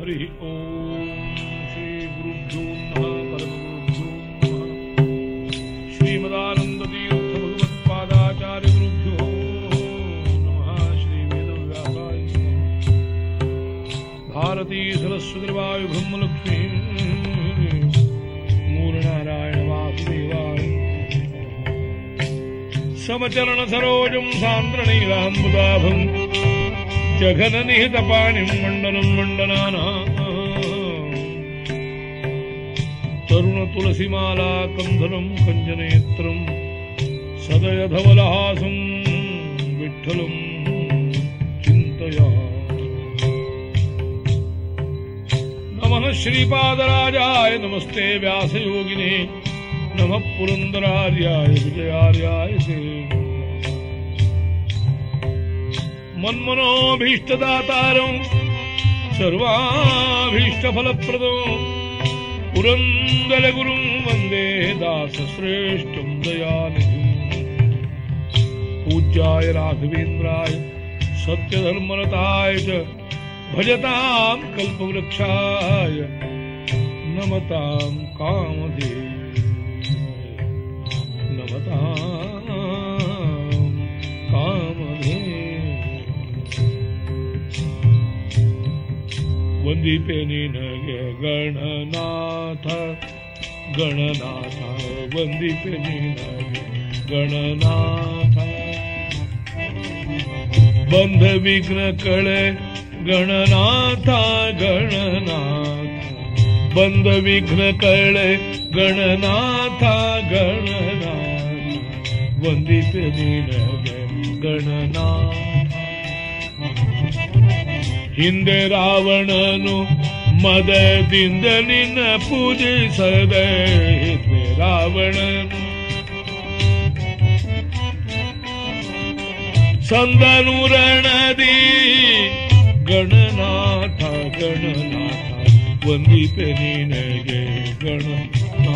हरि ओम श्री गुरुभ्यो नमः परमगुरुभ्यो नमः श्रीमदानंद तीर्थ भगवत्पादाचार्य गुरुभ्यो नमः श्री वेदव्यासाय नमः भारती सरस्वती वायु ब्रह्मलक्ष्मी मूलनारायण वासुदेवाय समचरण सरोजं सान्द्रणीलाम्बुदाभम् जघननिहितपाणिं मण्डनं मण्डनाना। तरुणतुलसीमाला कन्धनं कञ्जनेत्रं सदयधवलहासं विठ्ठलं चिन्तया। नमः श्रीपादराजाय नमस्ते व्यासयोगिने नमः पुरन्दरार्याय विजयार्याय ते मन्मनोभीष्टदातारं सर्वाभीष्टफलप्रदं पुरन्दरगुरुं वन्दे दासश्रेष्ठं दयानिधिम् पूज्याय राघवेन्द्राय सत्यधर्मरताय च भजतां कल्पवृक्षाय नमतां कामधे वन्दीते निनगे गणनाथ गणनाथ वन्दिपे निनगे गणनाथ बिघ्न कळे गणनाथ गणनाथ बन्धविघ्न कळे गणनाथ गणनाथ वन्दिपे निनगे गणनाथ ಹಿಂದೆ ರಾವಣನು ಮದದಿಂದ ನಿನ್ನ ಪೂಜಿಸದೆ, ಹಿಂದೆ ರಾವಣನು ಸಂದನೂರಣದಿ ಗಣನಾಥ ಗಣನಾಥ ಒಂದಿತೆ ನಿನಗೆ ಗಣನಾಥ.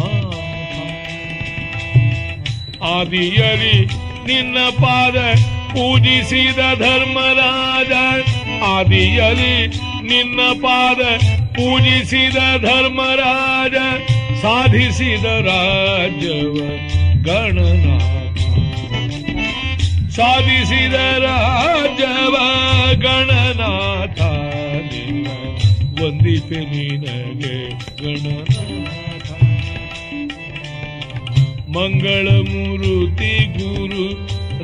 ಆದಿಯಲಿ ನಿನ್ನ ಪಾದ ಪೂಜಿಸಿದ ಧರ್ಮರಾಜ ಆದಿಯಲಿ ನಿನ್ನ ಪಾದ ಪೂಜಿಸಿದ ಧರ್ಮರಾಜ, ಸಾಧಿಸಿದ ರಾಜ್ಯವ ಗಣನಾಥ. ಸಾಧಿಸಿದ ರಾಜ್ಯವ ಗಣನಾಥ, ನಿನ್ನ ವಂದಿಪೆ ನಿನಗೆ ಗಣನಾಥ. ಮಂಗಳ ಮೂರುತಿ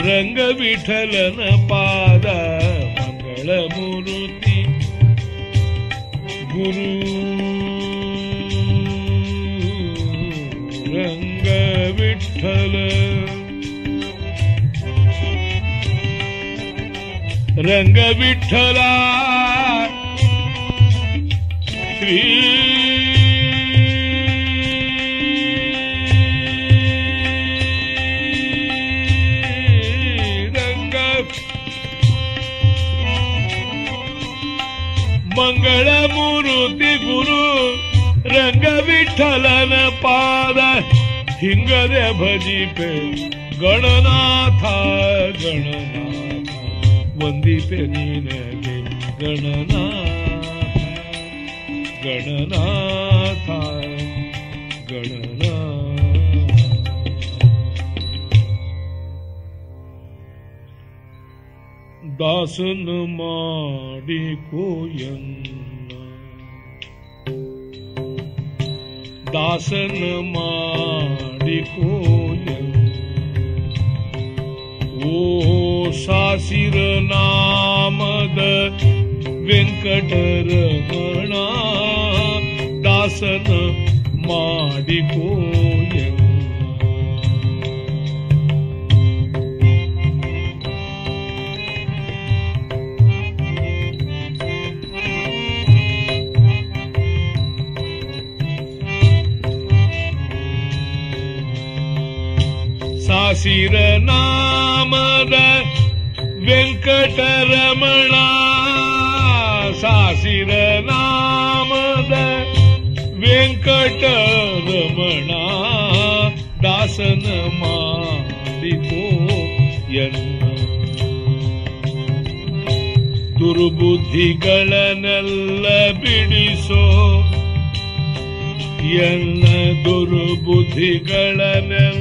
रङ्गलन पादा मङ्गल मुरु गुरु रङ्गलिला भजी पे गणना था गणना मन्दी पे गणना गणना था गणना दासन माडिय ದಾಸನ ಮಾಡಿ ಕೋಯನ್ನ ಓ ಸಾಸಿರ ನಾಮದ ವೆಂಕಟರಮಣ ದಾಸನ ಮಾಡಿ ಕೋಯನ್ನ ಸಾಸಿರ ನಾಮದ ವೆಂಕಟರಮಣ. ಸಾಸಿರ ನಾಮದ ವೆಂಕಟರಮಣ. ದಾಸನ ಮಾಡಿಕೋ ಎನ್ನ. ದುರ್ಬುದ್ಧಿಗಳನ್ನೆಲ್ಲ ಬಿಡಿಸೋ ಎನ್ನ ದುರ್ಬುದ್ಧಿಗಳನ್ನೆಲ್ಲ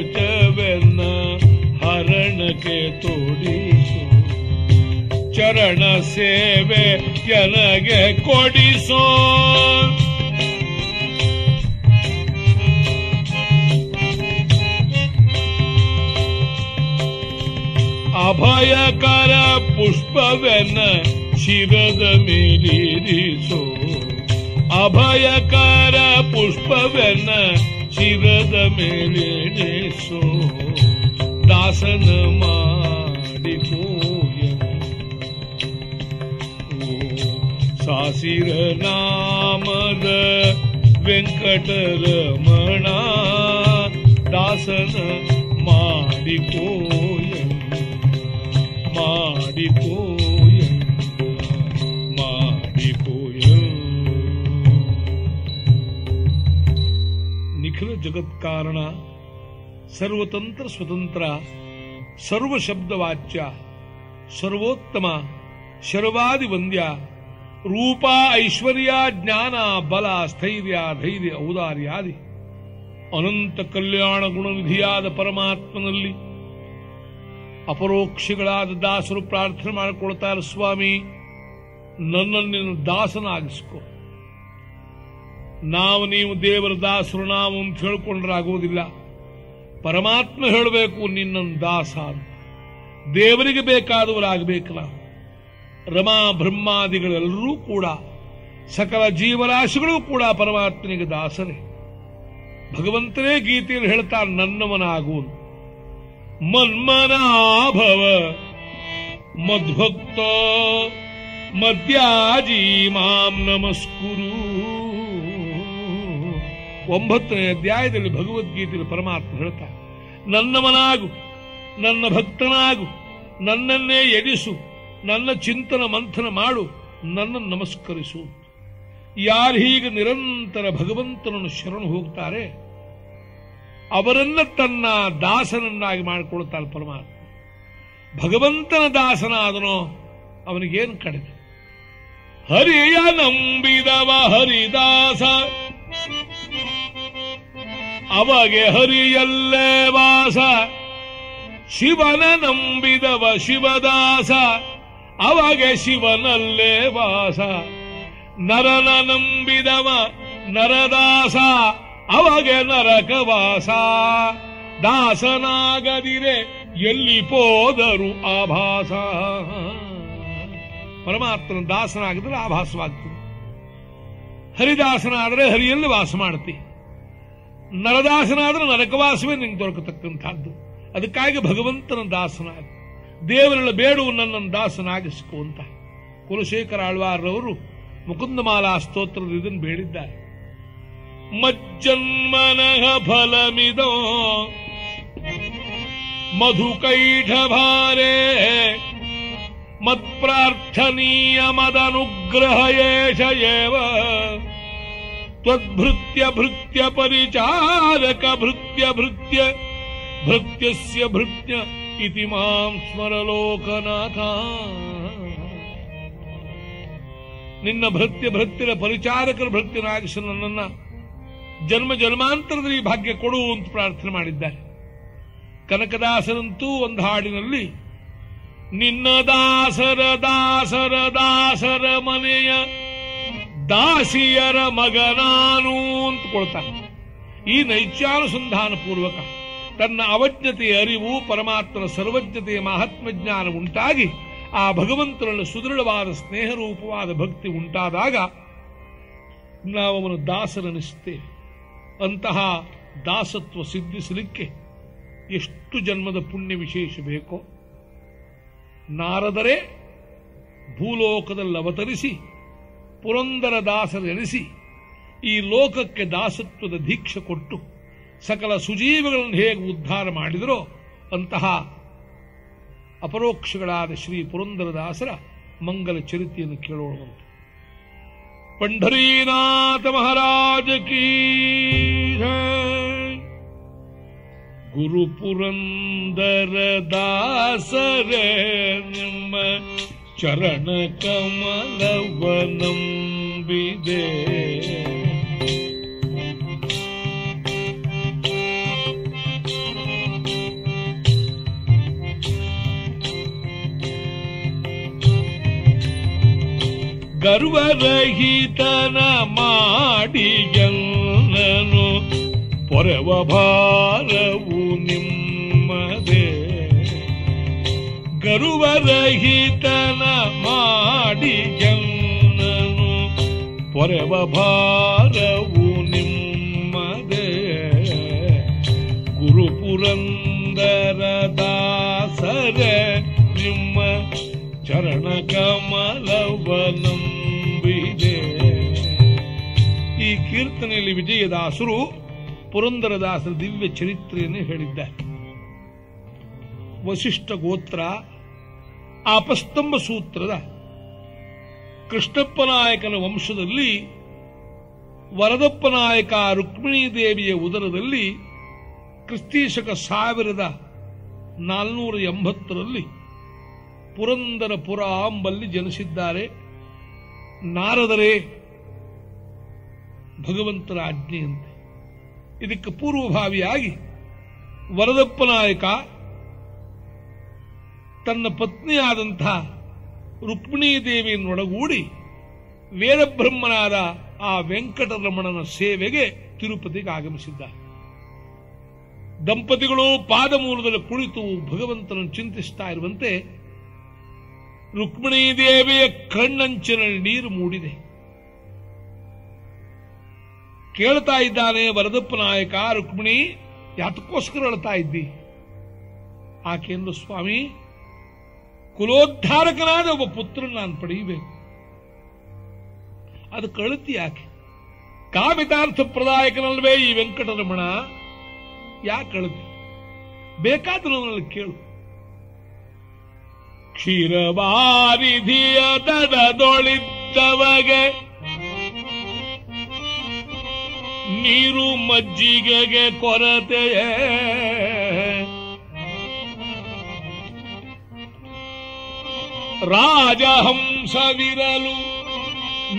ಕವಚವೆನ್ನ ಹರಣಕ್ಕೆ ತೋಡಿಸೋ ಚರಣ ಸೇವೆ ನನಗೆ ಕೊಡಿಸೋ ಅಭಯಕರ ಪುಷ್ಪವೆನ್ನ ಶಿರದ ಮೇಲಿರಿಸೋ ಅಭಯಕರ ಪುಷ್ಪವೆನ್ನ ಶಿರದ ಮೇಲಿರಿಸೋ ದಾಸನ ಮಾಡಿಕೋಯ ಸಾಸಿರ ನಾಮದ ವೆಂಕಟರಮಣ ದಾಸನ ಮಾಡಿಕೋಯ ಮಾಡಿಕೋಯ ಜಗತ್ಕಾರಣ, ಸರ್ವತಂತ್ರ ಸ್ವತಂತ್ರ ಸರ್ವ ಶಬ್ದವಾಚ್ಯ ಸರ್ವೋತ್ತಮ ಶರ್ವಾದಿ ವಂದ್ಯ ರೂಪ ಐಶ್ವರ್ಯ ಜ್ಞಾನ ಬಲ ಸ್ಥೈರ್ಯ ಧೈರ್ಯ ಔದಾರ್ಯಾದಿ, ಅನಂತ ಕಲ್ಯಾಣ ಗುಣವಿಧಿಯಾದ ಪರಮಾತ್ಮನಲ್ಲಿ ಅಪರೋಕ್ಷಿಗಳಾದ ದಾಸರು ಪ್ರಾರ್ಥನೆ ಮಾಡಿಕೊಳ್ತಾರೆ ಸ್ವಾಮಿ, ನನ್ನನ್ನು ದಾಸನಾಗಿಸ್ಕೊ. ನಾವು ನೀವು ದೇವರ ದಾಸರು, ನಾವು ಅಂತ ಆಗೋದಿಲ್ಲ ಪರಮಾತ್ಮ ಹೇಳಬೇಕು ನಿನ್ನ ದಾಸ ದೇವರಿಗೆ ಬೇಕಾದವರಾಗಬೇಕಲ್ಲ. ರಮಾ ಬ್ರಹ್ಮಾದಿಗಳೆಲ್ಲರೂ ಕೂಡ, ಸಕಲ ಜೀವರಾಶಿಗಳು ಕೂಡ ಪರಮಾತ್ಮನಿಗೆ ದಾಸರೇ. ಭಗವಂತನೇ ಗೀತೆಯಲ್ಲಿ ಹೇಳ್ತಾ ನನ್ನವನಾಗು. ಮನ್ಮನಾಭವ ಮದ್ಭಕ್ತ ಮದ್ಯಾಜಿ ಮಾಂ ನಮಸ್ಕುರು. ಒಂಬತ್ತನೇ ಅಧ್ಯಾಯದಲ್ಲಿ ಭಗವದ್ಗೀತೆಯಲ್ಲಿ ಪರಮಾತ್ಮ ಹೇಳ್ತಾರೆ ನನ್ನವನಾಗು, ನನ್ನ ಭಕ್ತನಾಗು, ನನ್ನನ್ನೇ ಎಡಿಸು ನನ್ನ ಚಿಂತನ ಮಂಥನ ಮಾಡು, ನನ್ನನ್ನು ನಮಸ್ಕರಿಸು ಯಾರು ಹೀಗೆ ನಿರಂತರ ಭಗವಂತನನ್ನು ಶರಣು ಹೋಗ್ತಾರೆ, ಅವರನ್ನ ತನ್ನ ದಾಸನನ್ನಾಗಿ ಮಾಡಿಕೊಳ್ತಾರೆ ಪರಮಾತ್ಮ. ಭಗವಂತನ ದಾಸನಾದನೋ, ಅವನಿಗೇನು ಕಡಿಮೆ. ಹರಿಯ ನಂಬಿದವ ಹರಿದಾಸ. ಅವಗೆ ಹರಿಯಲ್ಲೇ ವಾಸ. ಶಿವನ ನಂಬಿದವ ಶಿವದಾಸ. ಅವಗೆ ಶಿವನಲ್ಲೇ ವಾಸ. ನರನ ನಂಬಿದವ ನರದಾಸ. ಅವಗೆ ನರಕವಾಸ ದಾಸನಾಗದಿರೆ ಎಲ್ಲಿ ಪೋದರು ಆಭಾಸ. ಪರಮಾತ್ಮನ ದಾಸನಾಗಿದ್ರೆ ಆಭಾಸವಾಗ್ತದೆ. ಹರಿದಾಸನಾದರೆ ಹರಿಯಲ್ಲಿ ವಾಸ ಮಾಡ್ತಿ ನರದಾಸನಾದ್ರೆ ನರಕವಾಸವೇ ನಿಂಗೆ ದೊರಕತಕ್ಕಂಥದ್ದು. ಅದಕ್ಕಾಗಿ ಭಗವಂತನ ದಾಸನಾಗಿ, ದೇವರಲ್ಲ ಬೇಡು ನನ್ನನ್ನು ದಾಸನಾಗಿಸಿಕೋ ಅಂತ ಕುಲಶೇಖರ ಆಳ್ವಾರರವರು ಮುಕುಂದಮಾಲಾ ಸ್ತೋತ್ರದ ಇದನ್ನು ಬೇಡಿದ್ದಾರೆ. ಮಜ್ಜನ್ಮನಃ ಫಲಮಿದೋ, ಮಧುಕೈಠಭಾರೇ, ಮತ್ಪ್ರಾರ್ಥನೀಯ ಮದನುಗ್ರಹ ಏಷ ತ್ವದ್ಭೃತ್ಯ ಭೃತ್ಯ ಪರಿಚಾರಕ ಭೃತ್ಯ ಭೃತ್ಯ ಭೃತ್ಯಸ್ಯ ಭೃತ್ಯ ಇತಿ ಮಾಂ ಸ್ಮರ ಲೋಕನಾಥ ನಿನ್ನ ಭೃತ್ಯ ಭೃತ್ಯರ ಪರಿಚಾರಕರ ಭೃತ್ಯನಾಗಿಸ ನನ್ನ ಜನ್ಮ ಜನ್ಮಾಂತರದಲ್ಲಿ ಭಾಗ್ಯ ಕೊಡು ಅಂತ ಪ್ರಾರ್ಥನೆ ಮಾಡಿದ್ದಾರೆ. ಕನಕದಾಸರಂತೂ ಒಂದು ಹಾಡಿನಲ್ಲಿ ನಿನ್ನ ದಾಸರ ದಾಸರ ದಾಸರ ಮನೆಯ ದಾಸಿಯರ ಮಗನಾನು ಅಂತ ಈ ನೈತ್ಯಾನುಸಂಧಾನ ಪೂರ್ವಕ ತನ್ನ ಅವಜ್ಞತೆಯ ಅರಿವು, ಪರಮಾತ್ಮನ ಸರ್ವಜ್ಞತೆಯ ಮಹಾತ್ಮ ಜ್ಞಾನ ಉಂಟಾಗಿ ಆ ಭಗವಂತನಲ್ಲಿ ಸುದೃಢವಾದ ಸ್ನೇಹರೂಪವಾದ ಭಕ್ತಿ ಉಂಟಾದಾಗ ನಾವು ಅವನು ದಾಸರನಿಸುತ್ತೇವೆ ಅಂತಹ ದಾಸತ್ವ ಸಿದ್ಧಿಸಲಿಕ್ಕೆ ಎಷ್ಟು ಜನ್ಮದ ಪುಣ್ಯ ವಿಶೇಷ ಬೇಕೋ, ನಾರದರೇ ಭೂಲೋಕದಲ್ಲಿ ಅವತರಿಸಿ ಪುರಂದರ ದಾಸರೆನಿಸಿ ಈ ಲೋಕಕ್ಕೆ ದಾಸತ್ವದ ದೀಕ್ಷೆ ಕೊಟ್ಟು ಸಕಲ ಸುಜೀವಗಳನ್ನು ಹೇಗೆ ಉದ್ಧಾರ ಮಾಡಿದರೋ ಅಂತಹ ಅಪರೋಕ್ಷಗಳಾದ ಶ್ರೀ ಪುರಂದರದಾಸರ ಮಂಗಲ ಚರಿತೆಯನ್ನು ಕೇಳೋಣವಂತೆ ಪಂಡರೀನಾಥ ಮಹಾರಾಜ ಕೀ. ಗುರು ಪುರಂದರ ದಾಸರ ನಿಮ್ಮ ಚರಣ ಕಮಲವನಂಬಿದೆ ಗರ್ವರಹಿತನ ಮಾಡಿಯನ್ನನು ಪೊರವ ಭಾರವು ನಿಮ್ಮದೇ ಗರುವರಹಿತನ ಮಾಡಿಯನ್ನನು ಪೊರೆವ ಭಾರವು ನಿಮ್ಮದೇ. ಗುರು ಪುರಂದರ ದಾಸರ, ನಿಮ್ಮ ಚರಣ ಕಮಲವನಂಬಿದೆ ಈ ಕೀರ್ತನೆಯಲ್ಲಿ ವಿಜಯದಾಸರು ಪುರಂದರದಾಸರ ದಿವ್ಯ ಚರಿತ್ರೆಯನ್ನು ಹೇಳಿದ್ದಾರೆ. ವಶಿಷ್ಠ ಗೋತ್ರ ಆಪಸ್ತಂಭ ಸೂತ್ರದ ಕೃಷ್ಣಪ್ಪನಾಯಕನ ವಂಶದಲ್ಲಿ ವರದಪ್ಪನಾಯಕ ರುಕ್ಮಿಣೀ ದೇವಿಯ ಉದರದಲ್ಲಿ, ಕ್ರಿಸ್ತೀಶಕ ಸಾವಿರದ ನಾಲ್ನೂರ ಎಂಬತ್ತರಲ್ಲಿ ಪುರಂದರಪುರ ಅಂಬಲ್ಲಿ ಜನಿಸಿದ್ದಾರೆ. ನಾರದರೇ ಭಗವಂತರ ಆಜ್ಞೆಯಂತೆ. ಇದಕ್ಕೆ ಪೂರ್ವಭಾವಿಯಾಗಿ ವರದಪ್ಪ ನಾಯಕ ತನ್ನ ಪತ್ನಿಯಾದಂಥ ರುಕ್ಮಿಣೀ ದೇವಿಯನ್ನೊಳಗೂಡಿ ವೇದಬ್ರಹ್ಮನಾದ ಆ ವೆಂಕಟರಮಣನ ಸೇವೆಗೆ ತಿರುಪತಿಗೆ ಆಗಮಿಸಿದ್ದ. ದಂಪತಿಗಳು ಪಾದಮೂಲದಲ್ಲಿ ಕುಳಿತು ಭಗವಂತನನ್ನು ಚಿಂತಿಸ್ತಾ ಇರುವಂತೆ ರುಕ್ಮಿಣೀ ದೇವಿಯ ಕಣ್ಣಂಚಿನಲ್ಲಿ ನೀರು ಮೂಡಿದೆ. ಕೇಳ್ತಾ ಇದ್ದಾನೆ, ವರದಪ್ಪ ನಾಯಕ, ರುಕ್ಮಿಣಿ, ಯಾತಕ್ಕೋಸ್ಕರ ಹೇಳ್ತಾ ಇದ್ದಿ? ಆಕೆಂದು ಸ್ವಾಮಿ ಕುಲೋದ್ಧಾರಕನಾದ ಒಬ್ಬ ಪುತ್ರನ ನಾನು ಪಡೆಯಬೇಕು ಅದು ಕಳುತಿ ಯಾಕೆ? ಕಾಮಿತಾರ್ಥ ಪ್ರದಾಯಕನಲ್ವೇ ಈ ವೆಂಕಟರಮಣ? ಯಾಕೆ ಕಳುತಿ? ಬೇಕಾದರೂ ನನಗೆ ಕೇಳು. ಕ್ಷೀರವಾರಿಧಿಯ ತಡದೊಳಿದ್ದವಗೆ ನೀರು ಮಜ್ಜಿಗೆಗೆ ಕೊರತೆಯೇ ರಾಜಹಂಸವಿರಲು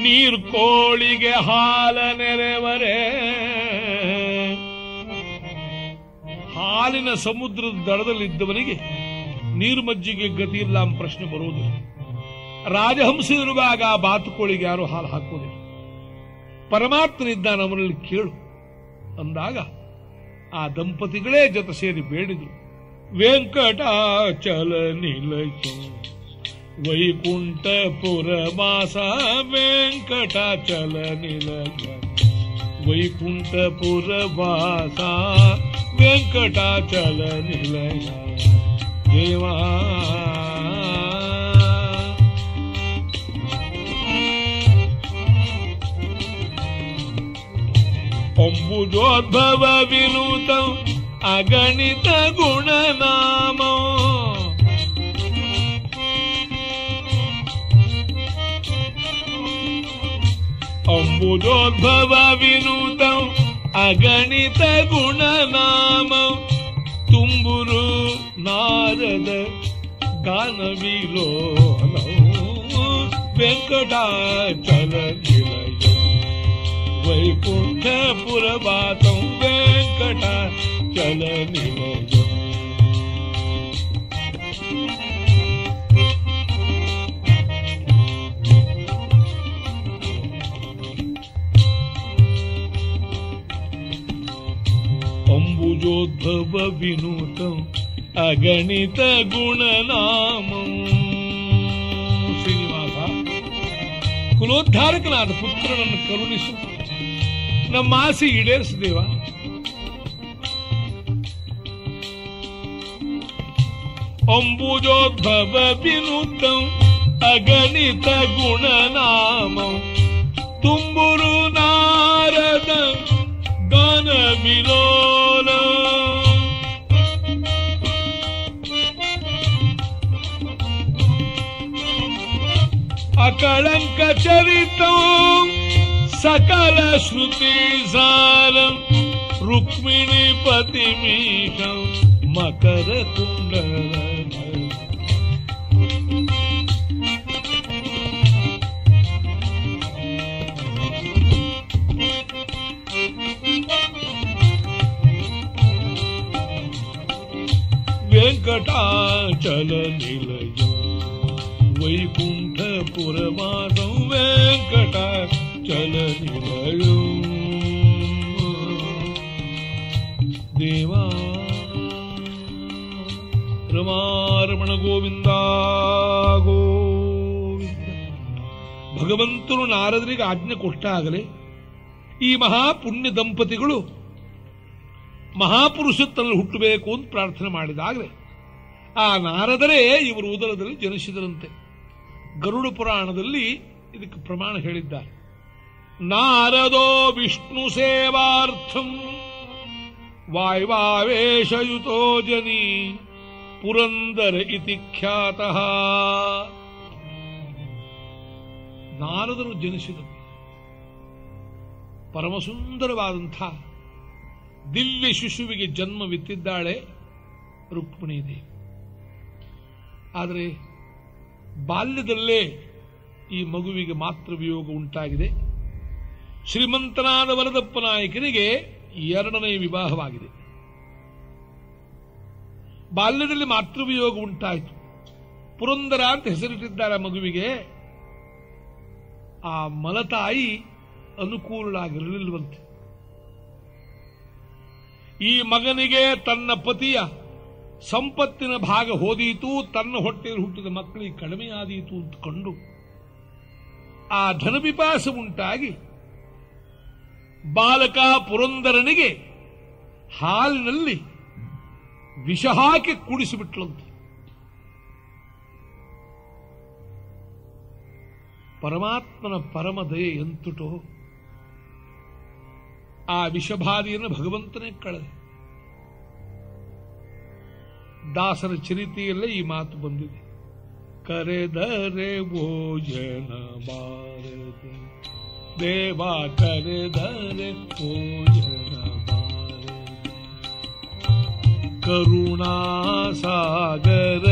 ನೀರ್ಕೋಳಿಗೆ ಹಾಲ ನೆರೆವರೆ. ಹಾಲಿನ ಸಮುದ್ರದ ದಡದಲ್ಲಿದ್ದವನಿಗೆ ನೀರು ಮಜ್ಜಿಗೆ ಗತಿ ಇಲ್ಲ ಅಂತ ಪ್ರಶ್ನೆ ಬರುವುದಿಲ್ಲ. ರಾಜಹಂಸ ಇರುವಾಗ ಬಾತುಕೋಳಿಗೆ ಯಾರು ಹಾಲು ಹಾಕುವುದಿಲ್ಲ. ಪರಮಾತ್ಮನಿದ್ದಾನೆ ಅವನಲ್ಲಿ ಕೇಳು ಅಂದಾಗ ಆ ದಂಪತಿಗಳೇ ಜೊತೆ ಸೇರಿ ಬೇಡಿದ್ರು. ವೆಂಕಟಾಚಲ ನಿಲಯ. वै कुण्टपुर भाषा वेङ्कटाचलनिलय देवा। वैकुण्टपुर भाषा अम्बुजोद्भव अगणित गुणनामो अम्बुदोद्भवा विनोदम् अगणित गुणनाम तुम्बुरु नारद गानविलोलौ वेङ्कटाचल चलिर वैपुण्ठ वेङ्कटाचल वेङ्कटा योद्धव विनूतम् अगणितगुणनामम् ಶ್ರೀನಿವಾಸ ಕುಲೋದ್ಧಾರಕನಾದ ಪುತ್ರನನ್ನು ಕರುಣಿಸು ನಮ್ಮ ಆಸೆ ಈಡೇರಿಸಿದೇವ ಅಂಬುಜೋದ್ಭವ ವಿನೂತಂ ಅಗಣಿತ ಗುಣನಾಮಂ ತುಂಬುರು ನಾರದ अकलङ्क चरितुं सकल श्रुति सारं रुक्मिणीपति ವೈಕುಂಠಪುರಮಾಸಂ ವೆಂಕಟಾಚಲ ನಿಲಯ ದೇವಾ ರಮಾರಮಣ ಗೋವಿಂದ ಗೋವಿಂದ. ಭಗವಂತನು ನಾರದರಿಗೆ ಆಜ್ಞೆ ಕೊಟ್ಟಾಗಲೇ ಈ ಮಹಾಪುಣ್ಯ ದಂಪತಿಗಳು ಮಹಾಪುರುಷತ್ತಲ್ಲಿ ಹುಟ್ಟಬೇಕು ಅಂತ ಪ್ರಾರ್ಥನೆ ಮಾಡಿದಾಗಲೇ, ಆ ನಾರದರೇ ಇವರು ಉದರದಲ್ಲಿ ಜನಿಸಿದರಂತೆ. ಗರುಡ ಪುರಾಣದಲ್ಲಿ ಇದಕ್ಕೆ ಪ್ರಮಾಣ ಹೇಳಿದ್ದಾರೆ. ನಾರದೋ ವಿಷ್ಣು ಸೇವಾರ್ಥಂ ವಾಯ್ವಾವೇಶಯುತೋ ಜನಿ ಪುರಂದರ ಇತಿ ಖ್ಯಾತ. ನಾರದರು ಜನಿಸಿದರು. ಪರಮಸುಂದರವಾದಂಥ ದಿವ್ಯ ಶಿಶುವಿಗೆ ಜನ್ಮವಿತ್ತಿದ್ದಾಳೆ ರುಕ್ಮಿಣಿ ದೇವಿ ಆದರೆ ಬಾಲ್ಯದಲ್ಲೇ ಈ ಮಗುವಿಗೆ ಮಾತ್ರ ವಿಯೋಗ ಉಂಟಾಗಿದೆ. ಶ್ರೀಮಂತನಾದ ವರದಪ್ಪ ನಾಯಕನಿಗೆ ಎರಡನೇ ವಿವಾಹವಾಗಿದೆ. ಬಾಲ್ಯದಲ್ಲಿ ಮಾತೃವಿಯೋಗ ಉಂಟಾಯಿತು. ಪುರಂದರ ಅಂತ ಹೆಸರಿಟ್ಟಿದ್ದಾರೆ ಮಗುವಿಗೆ. ಆ ಮಲತಾಯಿ ಅನುಕೂಲಳಾಗಿರಲಿಲ್ವಂತೆ ಈ ಮಗನಿಗೆ ತನ್ನ ಪತಿಯ ಸಂಪತ್ತಿನ ಭಾಗ ಹೋದೀತು, ತನ್ನ ಹೊಟ್ಟೆಯಲ್ಲಿ ಹುಟ್ಟಿದ ಮಕ್ಕಳಿಗೆ ಕಡಿಮೆಯಾದೀತು ಅಂತಕೊಂಡು ಆ ಧನಪಿಪಾಸ ಉಂಟಾಗಿ ಬಾಲಕ ಪುರಂದರನಿಗೆ ಹಾಲಿನಲ್ಲಿ ವಿಷ ಹಾಕಿ ಕುಡಿಸಿಬಿಟ್ಲಂತೆ. ಪರಮಾತ್ಮನ ಪರಮ ದಯೆ ಎಂತುಟೋ ಆ ವಿಷಬಾಧೆಯನ್ನು ಭಗವಂತನೇ ಕಳೆದ ದಾಸರ ಚರಿತೆಯಲ್ಲೇ ಈ ಮಾತು ಬಂದಿದೆ ಕರೆದರೆ ಭೋಜನ ಬಾರದೆ ದೇವ ಕರೆದರೆ ಭೋಜನ ಬಾರದೆ ಕರುಣಾ ಸಾಗರ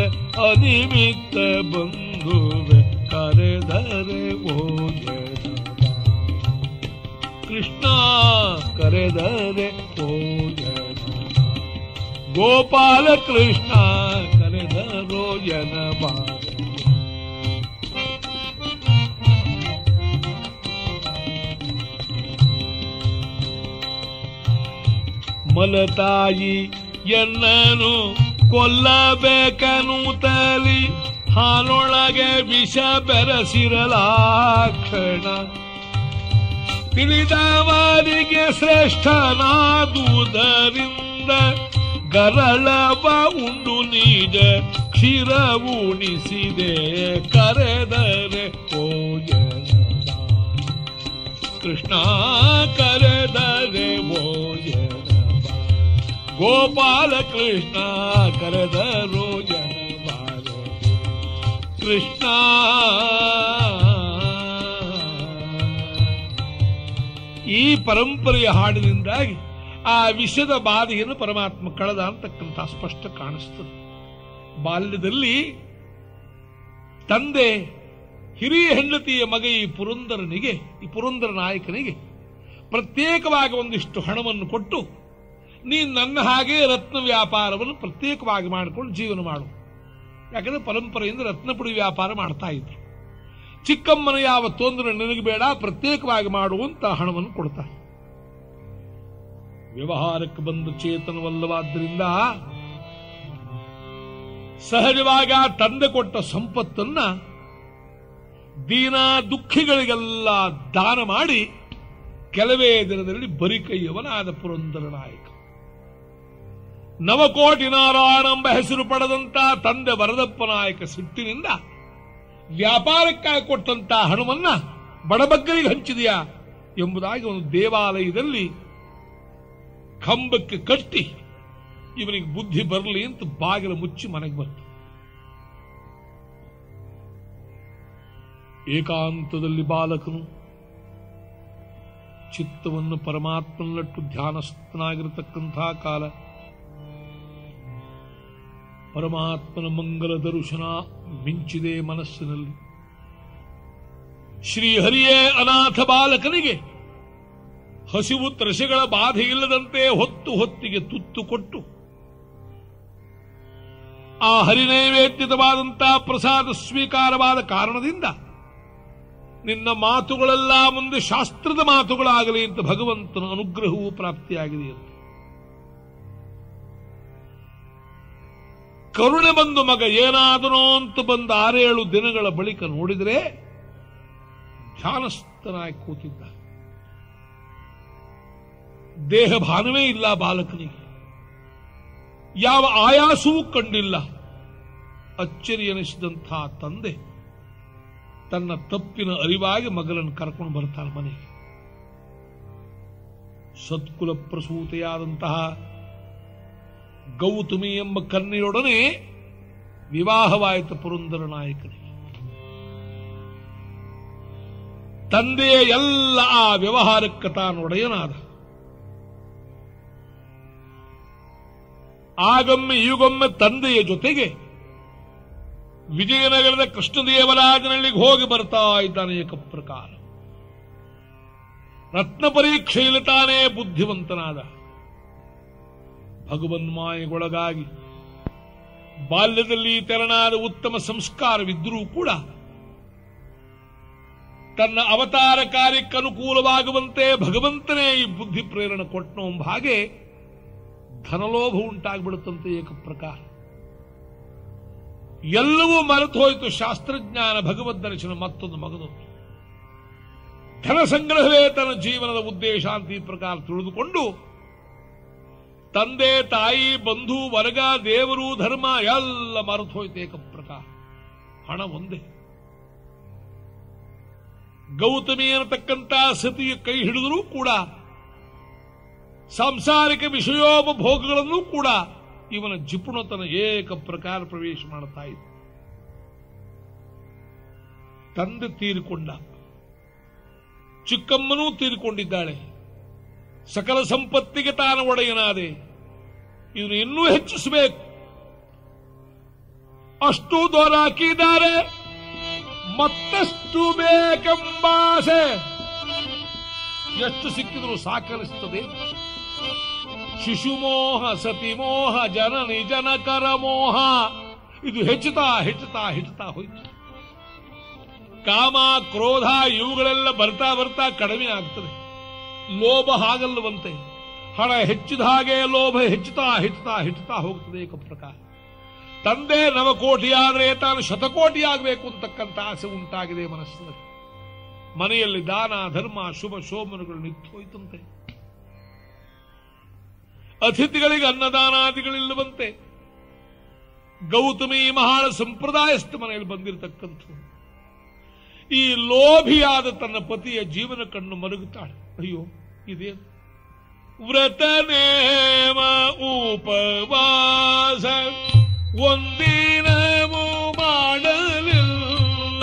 ಅನಿಮಿತ್ತ ಬಂಧುವೆ ಕರೆದರೆ ಭೋಜನ ಕೃಷ್ಣ ಕರೆದರೆ ಭೋಜನ ಗೋಪಾಲ ಕೃಷ್ಣ ಕರೆದರೋ ಜನಬಾರ ಮಲತಾಯಿ ಎನ್ನನು ಕೊಲ್ಲಬೇಕನ್ನುತ್ತಲಿ ಹಾಲೊಳಗೆ ವಿಷ ಬೆರೆಸಿರಲಾಕ್ಷಣ ತಿಳಿದವರಿಗೆ ಶ್ರೇಷ್ಠನಾದುದರಿಂದ ಗರಳವ ಉಂಡು ನೀಜ ಕ್ಷೀರ ಉಣಿಸಿದೆ ಕರೆದರೆ ಭೋಜನ ಕೃಷ್ಣ ಕರೆದರೆ ಭೋಜನ ಗೋಪಾಲ ಕೃಷ್ಣ ಕರೆದರು ಜನ ಕೃಷ್ಣ ಈ ಪರಂಪರೆಯ ಹಾಡಿನಿಂದಾಗಿ ಆ ವಿಷದ ಬಾಧೆಯನ್ನು ಪರಮಾತ್ಮ ಕಳೆದ ಅಂತಕ್ಕಂಥ ಸ್ಪಷ್ಟ ಕಾಣಿಸ್ತದೆ. ಬಾಲ್ಯದಲ್ಲಿ ತಂದೆ ಹಿರಿಯ ಹೆಂಡತಿಯ ಮಗ ಈ ಪುರಂದರನಿಗೆ, ಈ ಪುರಂದರ ನಾಯಕನಿಗೆ ಪ್ರತ್ಯೇಕವಾಗಿ ಒಂದಿಷ್ಟು ಹಣವನ್ನು ಕೊಟ್ಟು, ನೀನು ನನ್ನ ಹಾಗೆ ರತ್ನ ವ್ಯಾಪಾರವನ್ನು ಪ್ರತ್ಯೇಕವಾಗಿ ಮಾಡಿಕೊಂಡು ಜೀವನ ಮಾಡು. ಯಾಕಂದ್ರೆ ಪರಂಪರೆಯಿಂದ ರತ್ನಪುಡಿ ವ್ಯಾಪಾರ ಮಾಡ್ತಾ ಇದ್ರು. ಚಿಕ್ಕಮ್ಮನ ಯಾವ ತೊಂದರೆ ನಿನಗೆ ಬೇಡ, ಪ್ರತ್ಯೇಕವಾಗಿ ಮಾಡುವಂತ ಹಣವನ್ನು ಕೊಡ್ತಾರೆ ವ್ಯವಹಾರಕ್ಕೆ ಬಂದ ಚೇತನವಲ್ಲವಾದ್ದರಿಂದ ಸಹಜವಾಗಿ ಆ ತಂದೆ ಕೊಟ್ಟ ಸಂಪತ್ತನ್ನ ದೀನ ದುಃಖಿಗಳಿಗೆಲ್ಲ ದಾನ ಮಾಡಿ ಕೆಲವೇ ದಿನದಲ್ಲಿ ಬರಿಕೈಯವನಾದ ಪುರಂದರ ನಾಯಕ. ನವಕೋಟಿ ನಾರಾಯಣ ಎಂಬ ಹೆಸರು ಪಡೆದಂತ ತಂದೆ ವರದಪ್ಪ ನಾಯಕ ಸಿಟ್ಟಿನಿಂದ ವ್ಯಾಪಾರಕ್ಕಾಗಿ ಕೊಟ್ಟಂತ ಹಣವನ್ನ ಬಡಬಗ್ಗರಿಗೆ ಹಂಚಿದೆಯಾ ಎಂಬುದಾಗಿ ಒಂದು ದೇವಾಲಯದಲ್ಲಿ ಕಂಬಕ್ಕೆ ಕಟ್ಟಿ ಇವನಿಗೆ ಬುದ್ಧಿ ಬರಲಿ ಅಂತ ಬಾಗಿಲು ಮುಚ್ಚಿ ಮನೆಗೆ ಬಂತು. ಏಕಾಂತದಲ್ಲಿ ಬಾಲಕನು ಚಿತ್ತವನ್ನು ಪರಮಾತ್ಮನಟ್ಟು ಧ್ಯಾನಸ್ಥನಾಗಿರತಕ್ಕಂತಹ ಕಾಲ. ಪರಮಾತ್ಮನ ಮಂಗಲ ದರ್ಶನ ಮಿಂಚಿದೆ ಮನಸ್ಸಿನಲ್ಲಿ. ಶ್ರೀಹರಿಯೇ ಅನಾಥ ಬಾಲಕನಿಗೆ ಹಸಿವು ತ್ರಸೆಗಳ ಬಾಧೆ ಇಲ್ಲದಂತೆ ಹೊತ್ತು ಹೊತ್ತಿಗೆ ತುತ್ತು ಕೊಟ್ಟು ಆ ಹರಿನೈವೇದ್ಯತವಾದಂತಹ ಪ್ರಸಾದ ಸ್ವೀಕಾರವಾದ ಕಾರಣದಿಂದ ನಿನ್ನ ಮಾತುಗಳೆಲ್ಲ ಮುಂದೆ ಶಾಸ್ತ್ರದ ಮಾತುಗಳಾಗಲಿ ಅಂತ ಭಗವಂತನ ಅನುಗ್ರಹವೂ ಪ್ರಾಪ್ತಿಯಾಗಿದೆ ಅಂತ. ಕರುಣೆ ಬಂದು ಮಗ ಏನಾದನೋ ಅಂತ ಬಂದ ಆರೇಳು ದಿನಗಳ ಬಳಿಕ ನೋಡಿದರೆ ಧ್ಯಾನಸ್ಥನಾಗಿ ಕೂತಿದ್ದ ದೇಹ ಭಾನವೇ ಇಲ್ಲ ಬಾಲಕನಿಗೆ. ಯಾವ ಆಯಾಸವೂ ಕಂಡಿಲ್ಲ. ಅಚ್ಚರಿ ಎನಿಸಿದಂಥ ತಂದೆ ತನ್ನ ತಪ್ಪಿನ ಅರಿವಾಗಿ ಮಗನನ್ನು ಕರ್ಕೊಂಡು ಬರ್ತಾನೆ ಮನೆಗೆ. ಸತ್ಕುಲ ಪ್ರಸೂತೆಯಾದಂತಹ ಗೌತಮಿ ಎಂಬ ಕನ್ನೆಯೊಡನೆ ವಿವಾಹವಾಯಿತು ಪುರಂದರ ನಾಯಕನಿಗೆ ತಂದೆಯ ಎಲ್ಲ ಆ ವ್ಯವಹಾರಕ್ಕೆ ತಾನೊಡೆಯನಾದ ಆಗೊಮ್ಮೆ ಈಗೊಮ್ಮೆ ತಂದೆಯ ಜೊತೆಗೆ ವಿಜಯನಗರದ ಕೃಷ್ಣದೇವರಾಜನಲ್ಲಿಗೆ ಹೋಗಿ ಬರ್ತಾ ಇದ್ದಾನೆ ಏಕ ಪ್ರಕಾರ. ರತ್ನ ಪರೀಕ್ಷೆಯಲ್ಲಿ ತಾನೇ ಬುದ್ಧಿವಂತನಾದ. ಭಗವನ್ಮಾಯೆಗೊಳಗಾಗಿ ಬಾಲ್ಯದಲ್ಲಿ ತೆರನಾದ ಉತ್ತಮ ಸಂಸ್ಕಾರವಿದ್ದರೂ ಕೂಡ ತನ್ನ ಅವತಾರ ಕಾರ್ಯಕ್ಕೆ ಅನುಕೂಲವಾಗುವಂತೆ ಭಗವಂತನೇ ಈ ಬುದ್ಧಿ ಪ್ರೇರಣೆ ಕೊಟ್ಟನು ಎಂಬ ಹಾಗೆ ಧನಲೋಭ ಉಂಟಾಗ್ಬಿಡುತ್ತಂತೆ ಏಕ ಪ್ರಕಾರ ಎಲ್ಲವೂ ಮರೆತು ಹೋಯಿತು ಶಾಸ್ತ್ರಜ್ಞಾನ ಭಗವದ್ ದರ್ಶನ ಮತ್ತೊಂದು ಮಗದು ಧನ ಸಂಗ್ರಹವೇ ತನ್ನ ಜೀವನದ ಉದ್ದೇಶ ಅಂತ ಈ ಪ್ರಕಾರ ತಿಳಿದುಕೊಂಡು ತಂದೆ, ತಾಯಿ, ಬಂಧು, ವರ್ಗ, ದೇವರು, ಧರ್ಮ ಎಲ್ಲ ಮರೆತು ಹೋಯ್ತು ಏಕ ಪ್ರಕಾರ ಹಣ ಒಂದೇ. ಗೌತಮಿ ಅನ್ನತಕ್ಕಂಥ ಸತಿಯ ಕೈ ಹಿಡಿದರೂ ಕೂಡ, ಸಾಂಸಾರಿಕ ವಿಷಯೋಪಭೋಗಗಳನ್ನು ಕೂಡ ಇವನ ಜಿಪುಣತನ ಏಕ ಪ್ರಕಾರ ಪ್ರವೇಶ ಮಾಡುತ್ತಾ ಇತ್ತು. ತಂದೆ ತೀರಿಕೊಂಡ, ಚಿಕ್ಕಮ್ಮನೂ ತೀರಿಕೊಂಡಿದ್ದಾಳೆ. ಸಕಲ ಸಂಪತ್ತಿಗೆ ತಾನು ಒಡೆಯನಾದೆ. ಇದನ್ನು ಇನ್ನೂ ಹೆಚ್ಚಿಸಬೇಕು. ಅಷ್ಟು ದೊರಕಿದರೆ ಮತ್ತಷ್ಟು ಬೇಕೆಂಬಾಸೆ. ಎಷ್ಟು ಸಿಕ್ಕಿದ್ರು ಸಾಕಲಿಸ್ತದೆ ಶಿಶುಮೋಹ ಸತಿಮೋಹ ಜನನಿ, ಜನಕರ ಮೋಹ. ಇದು ಹೆಚ್ಚುತ್ತಾ ಹೆಚ್ಚುತ್ತಾ ಹೆಚ್ಚುತ್ತಾ ಹೋಯ್ತು. ಕಾಮ, ಕ್ರೋಧ, ಇವುಗಳೆಲ್ಲ ಬರ್ತಾ ಬರ್ತಾ ಕಡಿಮೆ ಆಗ್ತದೆ. ಲೋಭ ಹಾಗಲ್ಲವಂತೆ. ಹಣ ಹೆಚ್ಚಿದ ಹಾಗೆ ಲೋಭ ಹೆಚ್ಚುತ್ತಾ ಹೆಚ್ಚುತ್ತಾ ಹೆಚ್ಚುತ್ತಾ ಹೋಗ್ತದೆ ಪ್ರಕಾರ. ತಂದೆ ನವಕೋಟಿ ಆದರೆ ತಾನು ಶತಕೋಟಿ ಆಗಬೇಕು ಅಂತಕ್ಕಂಥ ಆಸೆ ಉಂಟಾಗಿದೆ ಮನಸ್ಸಿನಲ್ಲಿ. ಮನೆಯಲ್ಲಿ ದಾನ, ಧರ್ಮ, ಶುಭ, ಶೋಭನಗಳು ನಿಂತು ಹೋಯ್ತಂತೆ. ಅತಿಥಿಗಳಿಗೆ ಅನ್ನದಾನಾದಿಗಳಿಲ್ಲವಂತೆ. ಗೌತಮಿ ಮಹಾಳ ಸಂಪ್ರದಾಯಸ್ಥ ಮನೆಯಲ್ಲಿ ಬಂದಿರತಕ್ಕಂಥ ಈ ಲೋಭಿಯಾದ ತನ್ನ ಪತಿಯ ಜೀವನ ಕಣ್ಣು ಮರುಗುತ್ತಾಳೆ. ಅಯ್ಯೋ ಇದೇನು ವ್ರತನೇಮ ಉಪವಾಸ. ಒಂದಿನವೂ ಮಾಡಲಿಲ್ಲ.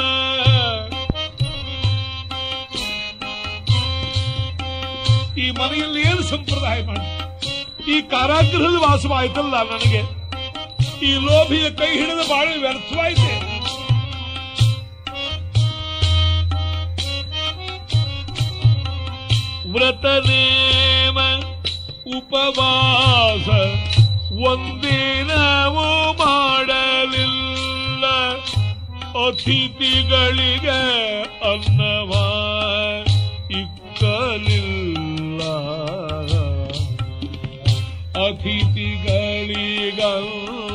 ಈ ಮನೆಯಲ್ಲಿ ಏನು ಸಂಪ್ರದಾಯ ಮಾಡಿ? ಈ ಕಾರಾಗೃಹದ ವಾಸವಾಯ್ತಲ್ಲ ನನಗೆ. ಈ ಲೋಭಿಯ ಕೈ ಹಿಡಿದ ಬಾಳಿ ವ್ಯರ್ಥವಾಯಿತೆ. ವ್ರತನೇಮ ಉಪವಾಸ ಒಂದಿನವೂ ಮಾಡಲಿಲ್ಲ. ಅತಿಥಿಗಳಿಗೆ ಅನ್ನವ ಇಕ್ಕಲಿಲ್ಲ. ಅತಿಥಿಗಳಿಗಲ್ಲ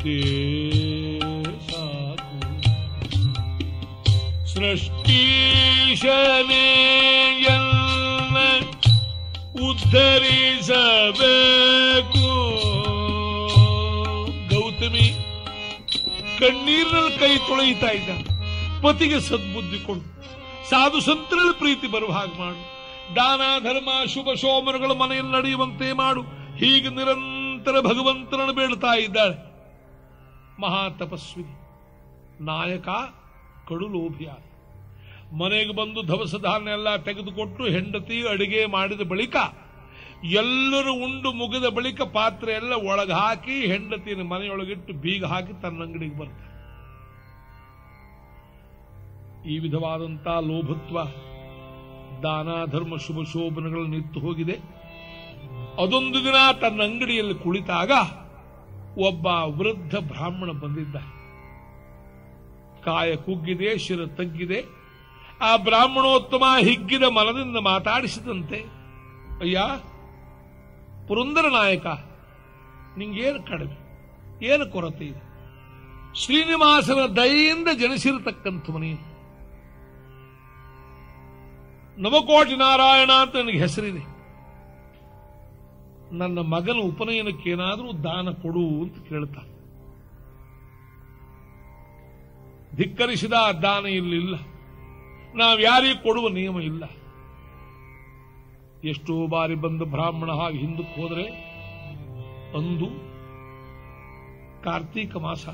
ಸಾಕು. ಸೃಷ್ಟೀಶನೇ ಉದ್ಧರಿಸಬೇಕು. ಗೌತಮಿ ಕಣ್ಣೀರಿನಲ್ಲಿ ಕೈ ತೊಳೆಯುತ್ತಾ ಇದ್ದ. ಪತಿಗೆ ಸದ್ಬುದ್ಧಿ ಕೊಡು. ಸಾಧು ಸಂತರಲ್ಲಿ ಪ್ರೀತಿ ಬರುವ ಹಾಗೆ ಮಾಡು. ದಾನ, ಧರ್ಮ, ಶುಭ ಶೋಮನಗಳ ಮನೆಯಲ್ಲಿ ನಡೆಯುವಂತೆ ಮಾಡು. ಹೀಗೆ ನಿರಂತರ ಭಗವಂತನನ್ನು ಬೇಡ್ತಾ ಇದ್ದಾಳೆ. ಮಹಾ ತಪಸ್ವಿನಿ ನಾಯಕ ಕಡು ಲೋಭಿಯ ಮನೆಗೆ ಬಂದು ಧವಸ ಧಾನ್ಯ ಎಲ್ಲ ತೆಗೆದುಕೊಟ್ಟು ಹೆಂಡತಿ ಅಡಿಗೆ ಮಾಡಿದ ಬಳಿಕ ಎಲ್ಲರೂ ಉಂಡು ಮುಗಿದ ಬಳಿಕ ಪಾತ್ರೆ ಎಲ್ಲ ಒಳಗೆ ಹಾಕಿ ಹೆಂಡತಿಯನ್ನು ಮನೆಯೊಳಗಿಟ್ಟು ಬೀಗ ಹಾಕಿ ತನ್ನ ಅಂಗಡಿಗೆ ಬರ್ತಾರೆ ಈ ವಿಧವಾದಂತಹ ಲೋಭತ್ವ, ದಾನ, ಧರ್ಮ ಶುಭ ಶೋಭನಗಳನ್ನು ನಿಂತು ಹೋಗಿದೆ. ಅದೊಂದು ದಿನ ತನ್ನ ಅಂಗಡಿಯಲ್ಲಿ ಕುಳಿತಾಗ ಒಬ್ಬ ವೃದ್ಧ ಬ್ರಾಹ್ಮಣ ಬಂದಿದ್ದ. ಕಾಯ ಕುಗ್ಗಿದೆ, ಶಿರ ತಗ್ಗಿದೆ. ಆ ಬ್ರಾಹ್ಮಣೋತ್ತಮ ಹಿಗ್ಗಿದ ಮನದಿಂದ ಮಾತಾಡಿಸಿದಂತೆ, ಅಯ್ಯ, ಪುರಂದರ ನಾಯಕ, ನಿಂಗೇನು ಕಡಿಮೆ? ಏನು ಕೊರತೆ ಇದೆ? ಶ್ರೀನಿವಾಸನ ದಯೆಯಿಂದ ಜನಿಸಿರತಕ್ಕಂಥ ನೀನು ನವಕೋಟಿ ನಾರಾಯಣ ಅಂತ ನನಗೆ ಹೆಸರಿದೆ. ನನ್ನ ಮಗನ ಉಪನಯನಕ್ಕೇನಾದರೂ ದಾನ ಕೊಡು ಅಂತ ಕೇಳ್ತಾನೆ. ಧಿಕ್ಕರಿಸಿದ ದಾನ ಇಲ್ಲಿಲ್ಲ. ನಾವು ಯಾರಿಗೂ ಕೊಡುವ ನಿಯಮ ಇಲ್ಲ. ಎಷ್ಟೋ ಬಾರಿ ಬಂದು ಬ್ರಾಹ್ಮಣ ಹಾಗೆ ಹಿಂದಕ್ಕೆ ಹೋದರೆ ಅಂದು ಕಾರ್ತೀಕ ಮಾಸ,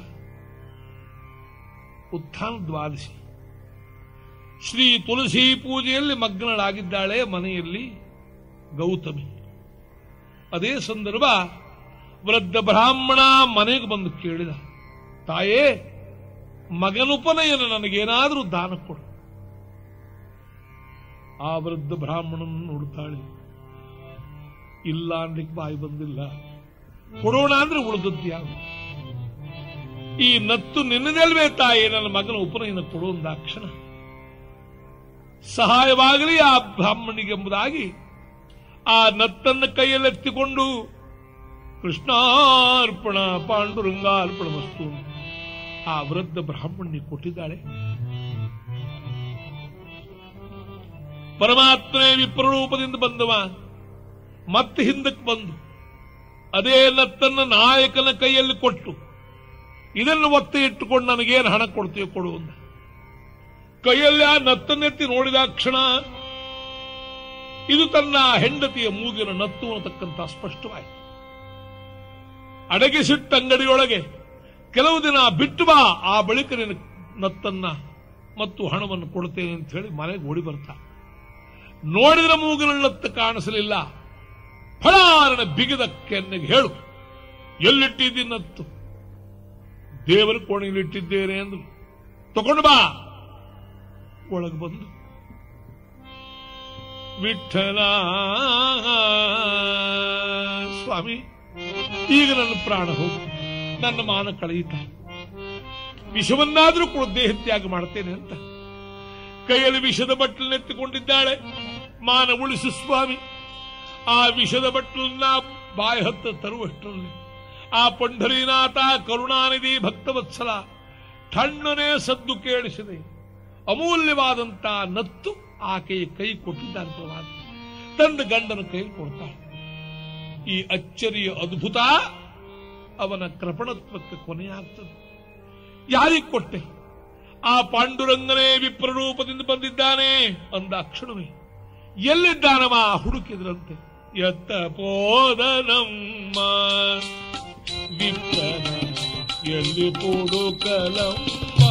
ಉತ್ಥಾನ ದ್ವಾದಶಿ. ಶ್ರೀ ತುಳಸಿ ಪೂಜೆಯಲ್ಲಿ ಮಗ್ನಳಾಗಿದ್ದಾಳೆ ಮನೆಯಲ್ಲಿ ಗೌತಮಿ. ಅದೇ ಸಂದರ್ಭ ವೃದ್ಧ ಬ್ರಾಹ್ಮಣ ಮನೆಗೆ ಬಂದು ಕೇಳಿದ, ತಾಯೇ, ಮಗನುಪನಯನ ನನಗೇನಾದರೂ ದಾನ ಕೊಡು. ಆ ವೃದ್ಧ ಬ್ರಾಹ್ಮಣನ ನೋಡ್ತಾಳೆ ಇಲ್ಲ ಅನ್ಲಿಕ್ಕೆ ಬಾಯಿ ಬಂದಿಲ್ಲ. ಕೊಡೋಣ ಅಂದ್ರೆ ಉಳಿದದ್ದು ಯಾವ ಈ ನತ್ತು ನಿನ್ನದಲ್ವೇ ತಾಯಿ, ನನ್ನ ಮಗನ ಉಪನಯನ ಕೊಡು ಕ್ಷಣ ಸಹಾಯವಾಗಲಿ ಆ ಬ್ರಾಹ್ಮಣಿಗೆಂಬುದಾಗಿ ಆ ನತ್ತನ್ನು ಕೈಯಲ್ಲೆತ್ತಿಕೊಂಡು ಕೃಷ್ಣಾರ್ಪಣ ಪಾಂಡುರಂಗಾರ್ಪಣ ವಸ್ತು ಆ ವೃದ್ಧ ಬ್ರಾಹ್ಮಣಿ ಕೊಟ್ಟಿದ್ದಾಳೆ. ಪರಮಾತ್ಮೆ ವಿಪ್ರರೂಪದಿಂದ ಬಂದವ. ಮತ್ತೆ ಹಿಂದಕ್ಕೆ ಬಂದು ಅದೇ ನತ್ತನ್ನ ನಾಯಕನ ಕೈಯಲ್ಲಿ ಕೊಟ್ಟು ಇದನ್ನು ಒತ್ತೆ ಇಟ್ಟುಕೊಂಡು ನನಗೇನು ಹಣ ಕೊಡ್ತೀವಿ ಕೊಡು ಕೈಯಲ್ಲಿ ಆ ನತ್ತನ್ನೆತ್ತಿ ನೋಡಿದ ಕ್ಷಣ ಇದು ತನ್ನ ಹೆಂಡತಿಯ ಮೂಗಿನ ನತ್ತು ಅನ್ನತಕ್ಕಂಥ ಸ್ಪಷ್ಟವಾಯಿತು. ಅಡಗಿಸಿಟ್ಟ ಅಂಗಡಿಯೊಳಗೆ ಕೆಲವು ದಿನ ಬಿಟ್ಟು ಬಾ, ಆ ಬಳಿಕ ನಿನ್ನ ನತ್ತನ್ನ ಮತ್ತು ಹಣವನ್ನು ಕೊಡ್ತೇನೆ ಅಂತ ಹೇಳಿ ಮನೆಗೆ ಓಡಿ ಬರ್ತಾ. ನೋಡಿದ್ರ ಮೂಗಿನ ನತ್ತು ಕಾಣಿಸಲಿಲ್ಲ. ಫಳಾರನ ಬಿಗಿದ ಕೆನ್ನೆಗೆ ಹೇಳು, ಎಲ್ಲಿಟ್ಟಿದ್ದಿ ನತ್ತು? ದೇವರ ಕೋಣೆಯಲ್ಲಿಟ್ಟಿದ್ದೇನೆ ಅಂದ್ರು ತಗೊಂಡು ಬಾ. ಒಳಗೆ ಬಂದು ವಿಠಲ ಸ್ವಾಮಿ ಈಗ ನನ್ನ ಪ್ರಾಣ ಹೋಗು, ನನ್ನ ಮಾನ ಕಳೆಯಿತ. ವಿಷವನ್ನಾದರೂ ಕೂಡ ದೇಹ ತ್ಯಾಗ ಮಾಡ್ತೇನೆ ಅಂತ. ಕೈಯಲ್ಲಿ ವಿಷದ ಬಟ್ಟಲನ್ನೆತ್ತಿಕೊಂಡಿದ್ದಾಳೆ ಮಾನ ಉಳಿಸು ಸ್ವಾಮಿ. ಆ ವಿಷದ ಬಟ್ಟಲನ್ನ ಬಾಯಿ ಹತ್ತ ತರುವಷ್ಟರಲ್ಲಿ, ಆ ಪಂಡರಿನಾಥ ಕರುಣಾನಿಧಿ ಭಕ್ತವತ್ಸಲ, ಠಣ್ಣನೇ ಸದ್ದು ಕೇಳಿಸಿದೆ. ಅಮೂಲ್ಯವಾದಂತ ನತ್ತು ಆಕೆಯ ಕೈ ಕೊಟ್ಟಿದ್ದಾನೆ ಪ್ರಭಾತ ತಂದ ಗಂಡನ ಕೈ ಕೊಡ್ತಾಳೆ ಈ ಅಚ್ಚರಿಯ ಅದ್ಭುತ ಅವನ ಕೃಪಣತ್ವಕ್ಕೆ ಕೊನೆಯಾಗ್ತದೆ. ಯಾರಿಗೆ ಕೊಟ್ಟೆ? ಆ ಪಾಂಡುರಂಗನೇ ವಿಪ್ರರೂಪದಿಂದ ಬಂದಿದ್ದಾನೆ ಅಂದ ಅಕ್ಷಣವೇ. ಎಲ್ಲಿದ್ದಾನವ ಹುಡುಕಿದ್ರಂತೆ? ಎತ್ತ ಪೋದನಮ್ಮ. ವಿಪ್ರನ ಎಲ್ಲಿ ಪುಡುಕಲಮ್ಮ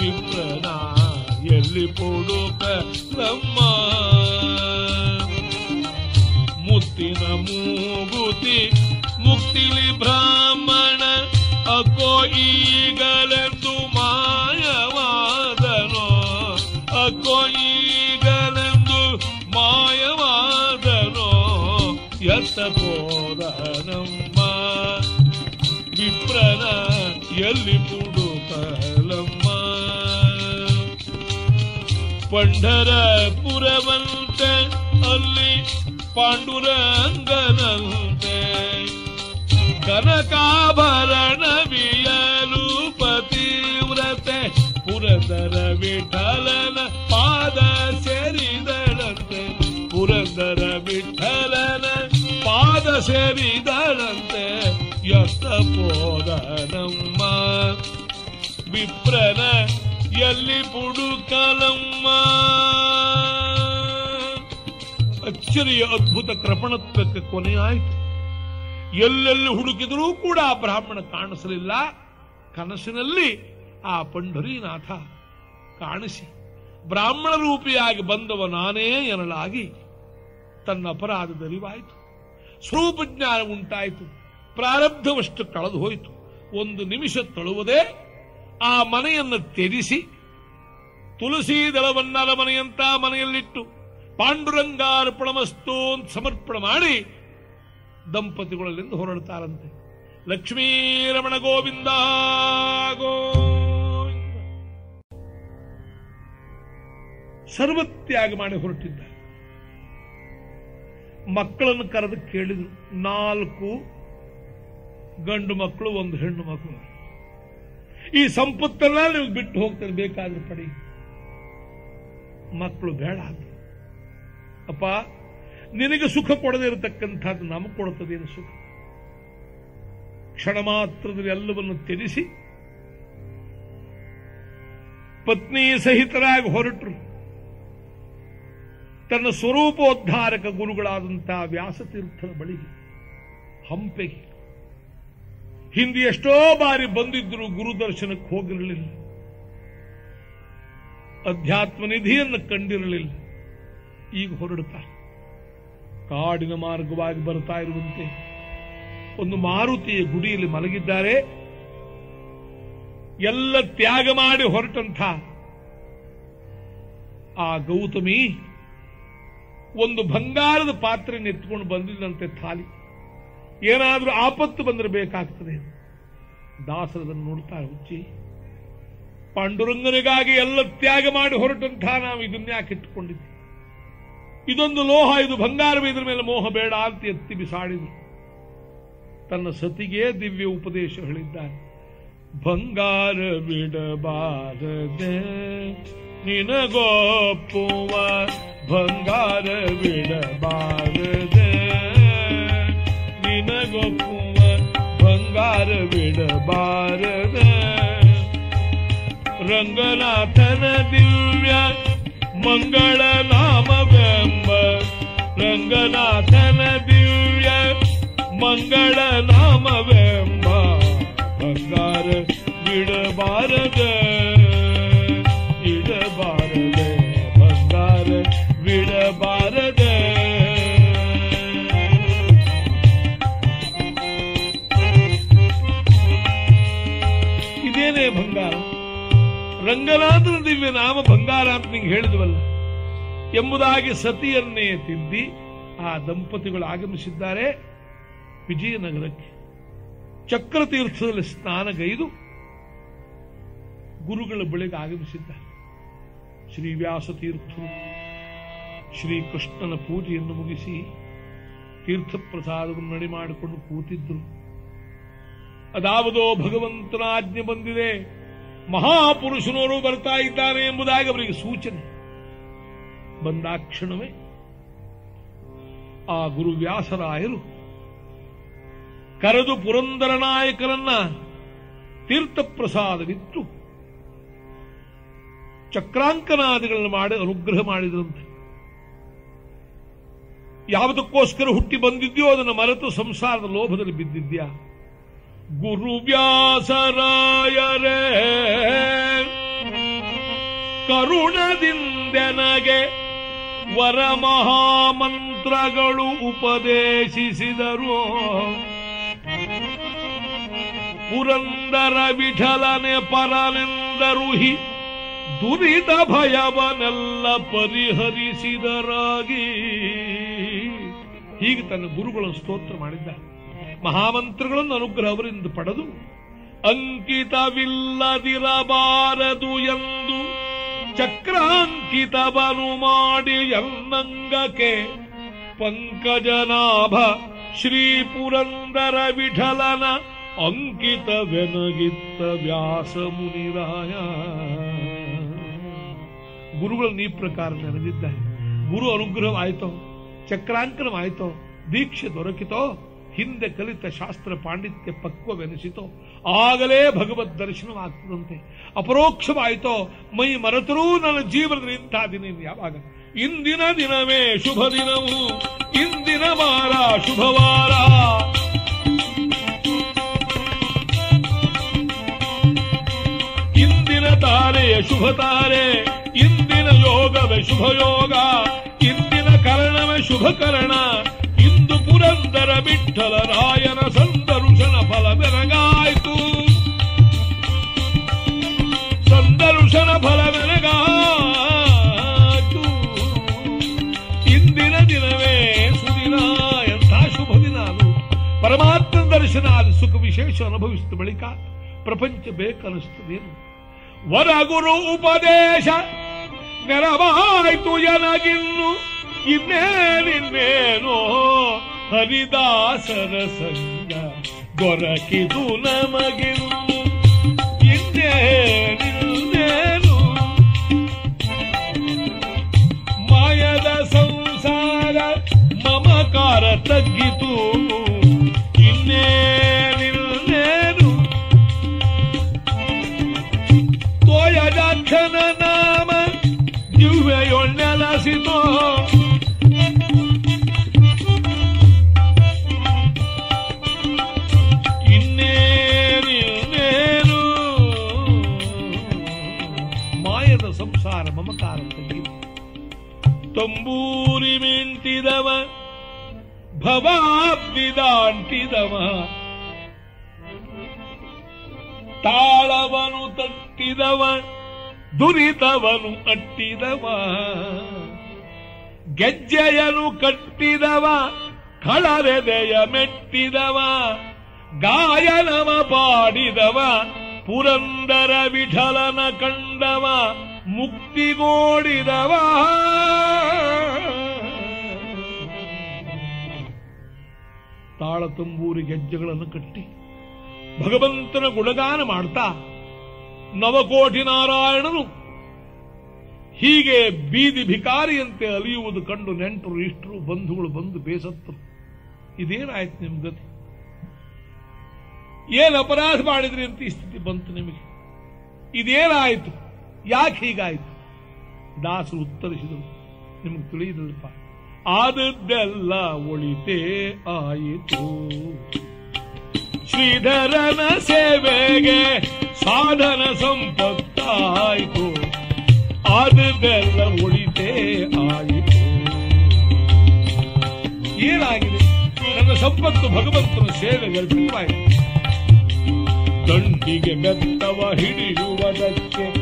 ವಿಪ್ರನ ಎಲ್ಲಿ ಪುಡುಕಲಮ್ಮ ಮುತ್ತಿನ ಮೂಗುತಿ ಮುಕ್ತಿಲಿ ಬ್ರಾಹ್ಮಣ ಅಕೋ ಈಗಲೆಂದು ಪಂಢರಪುರವಂತೆ ಅಲ್ಲಿ ಪಾಂಡುರಂಗನಂತೆ. ಕನಕಾಭರಣ ವಿಯಲು ಪತಿವ್ರತೆ, ಪುರಂದರ ವಿಠಲನ ಪಾದ ಸೇರಿದಳಂತೆ. ಪುರಂದರ ವಿಠಲನ ಪಾದ ಸೇರಿದಳಂತೆ. ಎತ್ತ ಪೋದನಮ್ಮ ವಿಪ್ರನ ಎಲ್ಲಿ ಪುಡುಕಲಮ್ಮ ಅಚ್ಚರಿಯ ಅದ್ಭುತ ಕೃಪಣತ್ವಕ್ಕೆ ಕೊನೆಯಾಯಿತು ಎಲ್ಲೆಲ್ಲಿ ಹುಡುಕಿದರೂ ಕೂಡ ಆ ಬ್ರಾಹ್ಮಣ ಕಾಣಿಸಲಿಲ್ಲ. ಕನಸಿನಲ್ಲಿ ಆ ಪಂಢರೀನಾಥ ಕಾಣಿಸಿ ಬ್ರಾಹ್ಮಣ ರೂಪಿಯಾಗಿ ಬಂದವ ನಾನೇ ಎನ್ನಲಾಗಿ ತನ್ನ ಅಪರಾಧ ದರಿವಾಯಿತು. ಸ್ವರೂಪ ಜ್ಞಾನ ಉಂಟಾಯಿತು. ಪ್ರಾರಬ್ಧವಷ್ಟು ಕಳೆದು ಹೋಯಿತು. ಒಂದು ನಿಮಿಷ ತಳುವುದೇ ಆ ಮನೆಯನ್ನು ತ್ಯಜಿಸಿ ತುಳಸಿ ದಳವನ್ನಲ ಮನೆಯಂತ ಮನೆಯಲ್ಲಿಟ್ಟು ಪಾಂಡುರಂಗಾರ್ಪಣಮಸ್ತು ಅಂತ ಸಮರ್ಪಣೆ ಮಾಡಿ ದಂಪತಿಗಳಲ್ಲಿಂದ ಹೊರಡ್ತಾರಂತೆ ಲಕ್ಷ್ಮೀ ರಮಣ ಗೋವಿಂದ ಗೋವಿಂದ. ಸರ್ವತ್ಯಾಗ ಮಾಡಿ ಹೊರಟಿದ್ದ ಮಕ್ಕಳನ್ನು ಕರೆದು ಕೇಳಿದ್ರು, ನಾಲ್ಕು ಗಂಡು ಮಕ್ಕಳು, ಒಂದು ಹೆಣ್ಣು ಮಕ್ಕಳು. ಈ ಸಂಪತ್ತೆಲ್ಲ ನೀವು ಬಿಟ್ಟು ಹೋಗ್ತಾರೆ, ಬೇಕಾದ್ರೆ ಪಡಿ. ಮಕ್ಕಳು ಬೇಡ. ಅಪ್ಪ, ನಿನಗೆ ಸುಖ ಕೊಡದೇ ಇರತಕ್ಕಂಥದ್ದು ನಮಗೆ ಕೊಡುತ್ತದೇನು ಸುಖ? ಕ್ಷಣ ಮಾತ್ರದಲ್ಲಿ ಎಲ್ಲವನ್ನು ತ್ಯಜಿಸಿ, ಪತ್ನಿ ಸಹಿತರಾಗಿ ಹೊರಟರು. ತನ್ನ ಸ್ವರೂಪೋದ್ಧಾರಕ ಗುರುಗಳಾದಂತಹ ವ್ಯಾಸತೀರ್ಥರ ಬಳಿ ಹಂಪೆಗೆ. ಹಿಂದೆ ಎಷ್ಟೋ ಬಾರಿ ಬಂದಿದ್ರು ಗುರು ದರ್ಶನಕ್ಕೆ ಹೋಗಿರಲಿಲ್ಲ. ಅಧ್ಯಾತ್ಮ ನಿಧಿಯನ್ನು ಕಂಡಿರಲಿಲ್ಲ. ಈಗ ಹೊರಡುತ್ತಾರೆ. ಕಾಡಿನ ಮಾರ್ಗವಾಗಿ ಬರ್ತಾ ಇರುವಂತೆ ಒಂದು ಮಾರುತಿಯ ಗುಡಿಯಲ್ಲಿ ಮಲಗಿದ್ದಾರೆ. ಎಲ್ಲ ತ್ಯಾಗ ಮಾಡಿ ಹೊರಟಂಥ ಆ ಗೌತಮಿ ಒಂದು ಬಂಗಾರದ ಪಾತ್ರೆ ಎತ್ಕೊಂಡು ಬಂದಿದ್ದಂತೆ ಥಾಲಿ. ಏನಾದ್ರೂ ಆಪತ್ತು ಬಂದರೆ ಬೇಕಾಗ್ತದೆ. ದಾಸರದನ್ನು ನೋಡ್ತಾ ಹುಚ್ಚಿ, ಪಾಂಡುರಂಗನಿಗಾಗಿ ಎಲ್ಲ ತ್ಯಾಗ ಮಾಡಿ ಹೊರಟಂತಹ ನಾವು ಇದನ್ನ ಯಾಕೆ ಇಟ್ಟುಕೊಂಡಿದ್ವಿ. ಇದೊಂದು ಲೋಹ, ಇದು ಬಂಗಾರವೇ, ಇದ್ರ ಮೇಲೆ ಮೋಹ ಬೇಡ ಅಂತ ಎತ್ತಿ ಬಿಸಾಡಿದ್ರು. ತನ್ನ ಸತಿಗೆ ದಿವ್ಯ ಉಪದೇಶ ಹೇಳಿದ್ದಾರೆ. ಬಂಗಾರ ಬಿಡಬಾರದೆ ನಿನಗೊಪ್ಪುವ ಬಂಗಾರ ಬಿಡಬಾರದೆ बङ्गार वीणनाथन दिव्या मङ्गल नाम ब्रम्ब रङ्गनाथन दिव्या मङ्गल नाम ब्रम्ब बङ्गार विार ದಿವ್ಯ ನಾಮ ಬಂಗಾರ ಅಂತ ನಿಂಗೆ ಹೇಳಿದ್ವಲ್ಲ? ಎಂಬುದಾಗಿ ಸತಿಯನ್ನೇ ತಿದ್ದಿ ಆ ದಂಪತಿಗಳು ಆಗಮಿಸಿದ್ದಾರೆ ವಿಜಯನಗರಕ್ಕೆ. ಚಕ್ರತೀರ್ಥದಲ್ಲಿ ಸ್ನಾನಗೈದು ಗುರುಗಳ ಬಳಿಗೆ ಆಗಮಿಸಿದ್ದಾರೆ. ಶ್ರೀ ವ್ಯಾಸ ತೀರ್ಥರು ಶ್ರೀಕೃಷ್ಣನ ಪೂಜೆಯನ್ನು ಮುಗಿಸಿ ತೀರ್ಥ ಪ್ರಸಾದವನ್ನು ನಡೆ ಮಾಡಿಕೊಂಡು ಕೂತಿದ್ರು. ಅದಾವುದೋ ಭಗವಂತನ ಆಜ್ಞೆ ಬಂದಿದೆ. ಮಹಾಪುರುಷನವರು ಬರ್ತಾ ಇದ್ದಾನೆ ಎಂಬುದಾಗಿ ಅವರಿಗೆ ಸೂಚನೆ. ಬಂದಾಕ್ಷಣವೇ ಆ ಗುರು ವ್ಯಾಸರಾಯರು ಕರೆದು ಪುರಂದರ ನಾಯಕರನ್ನ ತೀರ್ಥ ಪ್ರಸಾದವಿತ್ತು ಚಕ್ರಾಂಕನಾದಿಗಳನ್ನು ಮಾಡಿ ಅನುಗ್ರಹ ಮಾಡಿದ್ರಂತೆ ಯಾವುದಕ್ಕೋಸ್ಕರ ಹುಟ್ಟಿ ಬಂದಿದ್ಯೋ ಅದನ್ನು ಮರೆತು ಸಂಸಾರದ ಲೋಭದಲ್ಲಿ ಬಿದ್ದಿದ್ಯಾ? ಗುರು ವ್ಯಾಸರಾಯರೇ ಕರುಣದಿಂದೆನಗೆ ವರ ಮಹಾಮಂತ್ರಗಳು ಉಪದೇಶಿಸಿದರು. ಪುರಂದರ ವಿಠಲನೆ ಪರನೆಂದರು ಹಿ ದುರಿತ ಭಯವನೆಲ್ಲ ಪರಿಹರಿಸಿದರಾಗಿ. ಹೀಗೆ ತನ್ನ ಗುರುಗಳ ಸ್ತೋತ್ರ ಮಾಡಿದ್ದಾರೆ ಮಹಾಮಂತ್ರಗಳನ್ನು ಅನುಗ್ರಹ ಅವರಿಂದ ಪಡೆದು ಅಂಕಿತವಿಲ್ಲದಿರಬಾರದು ಎಂದು ಚಕ್ರಾಂಕಿತವನು ಮಾಡಿ ಎನ್ನಂಗಕೆ ಪಂಕಜನಾಭ ಶ್ರೀ ಪುರಂದರ ವಿಠಲನ ಅಂಕಿತವೆನಗಿತ್ತ ವ್ಯಾಸ ಮುನಿರಾಯ ಗುರುಗಳನ್ನು ಈ ಪ್ರಕಾರ ನೆನೆದಿದ್ದಾರೆ. ಗುರು ಅನುಗ್ರಹವಾಯಿತೋ, ಚಕ್ರಾಂಕನವಾಯಿತೋ, ದೀಕ್ಷೆ ದೊರಕಿತೋ ಹಿಂದೆ ಕಲಿತ ಶಾಸ್ತ್ರ ಪಾಂಡಿತ್ಯ ಪಕ್ವವೆನಿಸಿತೋ. ಆಗಲೇ ಭಗವದ್ ದರ್ಶನವಾಗ್ತದಂತೆ ಅಪರೋಕ್ಷವಾಯಿತೋ, ಮೈ ಮರೆತರೂ ನನ್ನ ಜೀವನದಲ್ಲಿ ಇಂಥ ದಿನ ಯಾವಾಗ? ಇಂದಿನ ದಿನವೇ ಶುಭ ದಿನವು. ಇಂದಿನ ವಾರ ಶುಭವಾರ ಇಂದಿನ ತಾರೆಯ ಶುಭ ತಾರೆ, ಇಂದಿನ ಯೋಗವೇ ಶುಭ ಯೋಗ ಇಂದಿನ ಕರಣವೇ ಶುಭ ಕರ್ಣ ಪುರಂದರ ವಿಠಲ ರಾಯನ ಸಂದರುಷನ ಫಲ ಬೆರಗಾಯಿತು. ಸಂದರುಷನ ಫಲ ಬೆರಗಾಯಿತು. ಇಂದಿನ ದಿನವೇ ಸುದಿನ, ಎಂಥ ಶುಭ ದಿನ ಅದು ಪರಮಾತ್ಮ ದರ್ಶನ ಆದ ಸುಖ ವಿಶೇಷ ಅನುಭವಿಸಿದ ಬಳಿಕ ಪ್ರಪಂಚ ವರ ವರಗುರು ಉಪದೇಶ ನೆರವಾಯಿತು ಜನಗಿನ್ನು ಇನ್ನೇನಿನ್ನೇನೋ ಹರಿದಾಸರ ಸಂಗ ದೊರಕಿದು ನಮಗೆ ಇನ್ನೇನು ಮಾಯದ ಸಂಸಾರ ಮಮಕಾರ ತಗ್ಗಿತು. ಇನ್ನೇನಿನ್ನೇನು ತಂಬೂರಿ ಮಿಂಟಿದವ ಭವಾಬ್ದಿದಾಂಟಿದವ ತಾಳವನು ತಟ್ಟಿದವ, ದುರಿತವನು ಅಟ್ಟಿದವ. ಗೆಜ್ಜೆಯನು ಕಟ್ಟಿದವ, ಕಳರೆದೆಯ ಮೆಟ್ಟಿದವ. ಗಾಯನವ ಪಾಡಿದವ, ಪುರಂದರ ವಿಠಲನ ಕಂಡವ. ಮುಕ್ತಿಗೋಡಿದವ. ತಾಳ ತಂಬೂರಿ ಗೆಜ್ಜೆಗಳನ್ನು ಕಟ್ಟಿ ಭಗವಂತನ ಗುಣಗಾನ ಮಾಡ್ತಾ ನವಕೋಟಿ ನಾರಾಯಣನು ಹೀಗೆ ಬೀದಿ ಭಿಕಾರಿಯಂತೆ ಅಲಿಯುವುದು ಕಂಡು ನೆಂಟರು, ಇಷ್ಟರು, ಬಂಧುಗಳು ಬಂದು ಬೇಸತ್ತರು. ಇದೇನಾಯ್ತು ನಿಮ್ ಗತಿ? ಏನ್ ಅಪರಾಧ ಮಾಡಿದ್ರಿ ಅಂತ ಈ ಸ್ಥಿತಿ ಬಂತು ನಿಮಗೆ? ಇದೇನಾಯ್ತು? ಯಾಕೆ ಹೀಗಾಯಿತು? ದಾಸರು ಉತ್ತರಿಸಿದರು, ನಿಮಗೆ ತಿಳಿಯುದಲ್ಪ ಆದದ್ದೆಲ್ಲ ಒಳಿತೇ ಆಯಿತು. ಶ್ರೀಧರನ ಸೇವೆಗೆ ಸಾಧನ ಸಂಪತ್ತಾಯಿತು. ಆದದ್ದೆಲ್ಲ ಒಳಿತೇ ಆಯಿತು. ಏನಾಗಿದೆ? ನನ್ನ ಸಂಪತ್ತು ಭಗವಂತನ ಸೇವೆಗೆ ಅರ್ಪಿತವಾಯಿತು. ದಂಡಿಗೆ ಮೆತ್ತವ ಹಿಡಿಯುವುದಕ್ಕೆ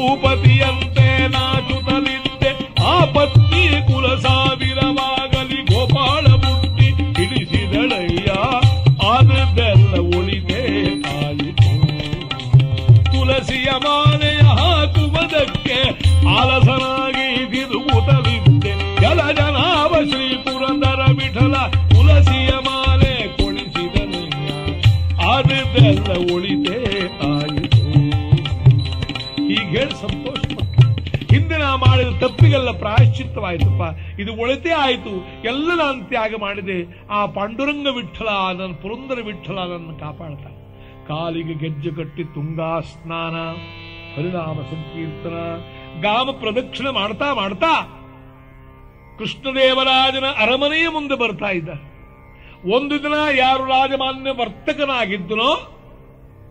ಭೂಪತಿಯಂತೆ ಮಾಡಿದ ಪ್ರಾಯಶ್ಚಿತ್ತವಾಯಿತಪ್ಪ. ಇದು ಒಳಿತೇ ಆಯಿತು. ಎಲ್ಲ ನಾನು ತ್ಯಾಗ ಮಾಡಿದೆ. ಆ ಪಾಂಡುರಂಗ ವಿಠಲ ನನ್ನ ಪುರಂದರ ವಿಠಲ ನನ್ನ ಕಾಪಾಡ್ತಾ ಕಾಲಿಗೆ ಗೆಜ್ಜೆ ಕಟ್ಟಿ ತುಂಗಾ ಸ್ನಾನ, ಹರಿನಾಮ ಸಂಕೀರ್ತನ, ಗಾಮ ಪ್ರದಕ್ಷಿಣೆ ಮಾಡ್ತಾ ಮಾಡ್ತಾ ಕೃಷ್ಣದೇವರಾಜನ ಅರಮನೆಯ ಮುಂದೆ ಬರ್ತಾ ಇದ್ದ. ಒಂದು ದಿನ ಯಾರು ರಾಜಮಾನ್ಯ ವರ್ತಕನಾಗಿದ್ದನೋ,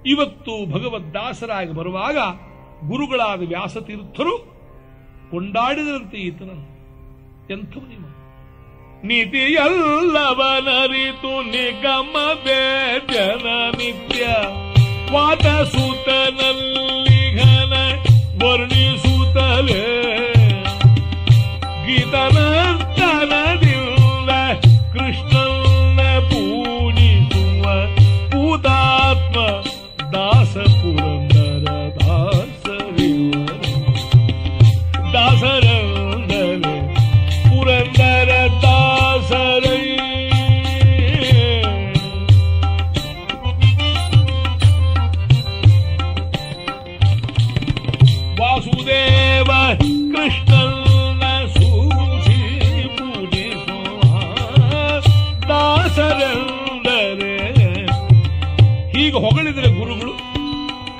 ಇವತ್ತು ಭಗವದ್ದಾಸರಾಗಿ ಬರುವಾಗ ಗುರುಗಳಾದ ವ್ಯಾಸತೀರ್ಥರು ಕೊಂಡಾಡಿದರಂತೆ ಈತನನ್ನು. ನೀವು ನೀತಿಯಲ್ಲವನರಿತು ನಿತ್ಯ. ವಾದ ಸೂತನಲ್ಲಿಘನ ವರ್ಣಿಸುತ್ತಲೇ ಗೀತನರ್ತನದಿಂದ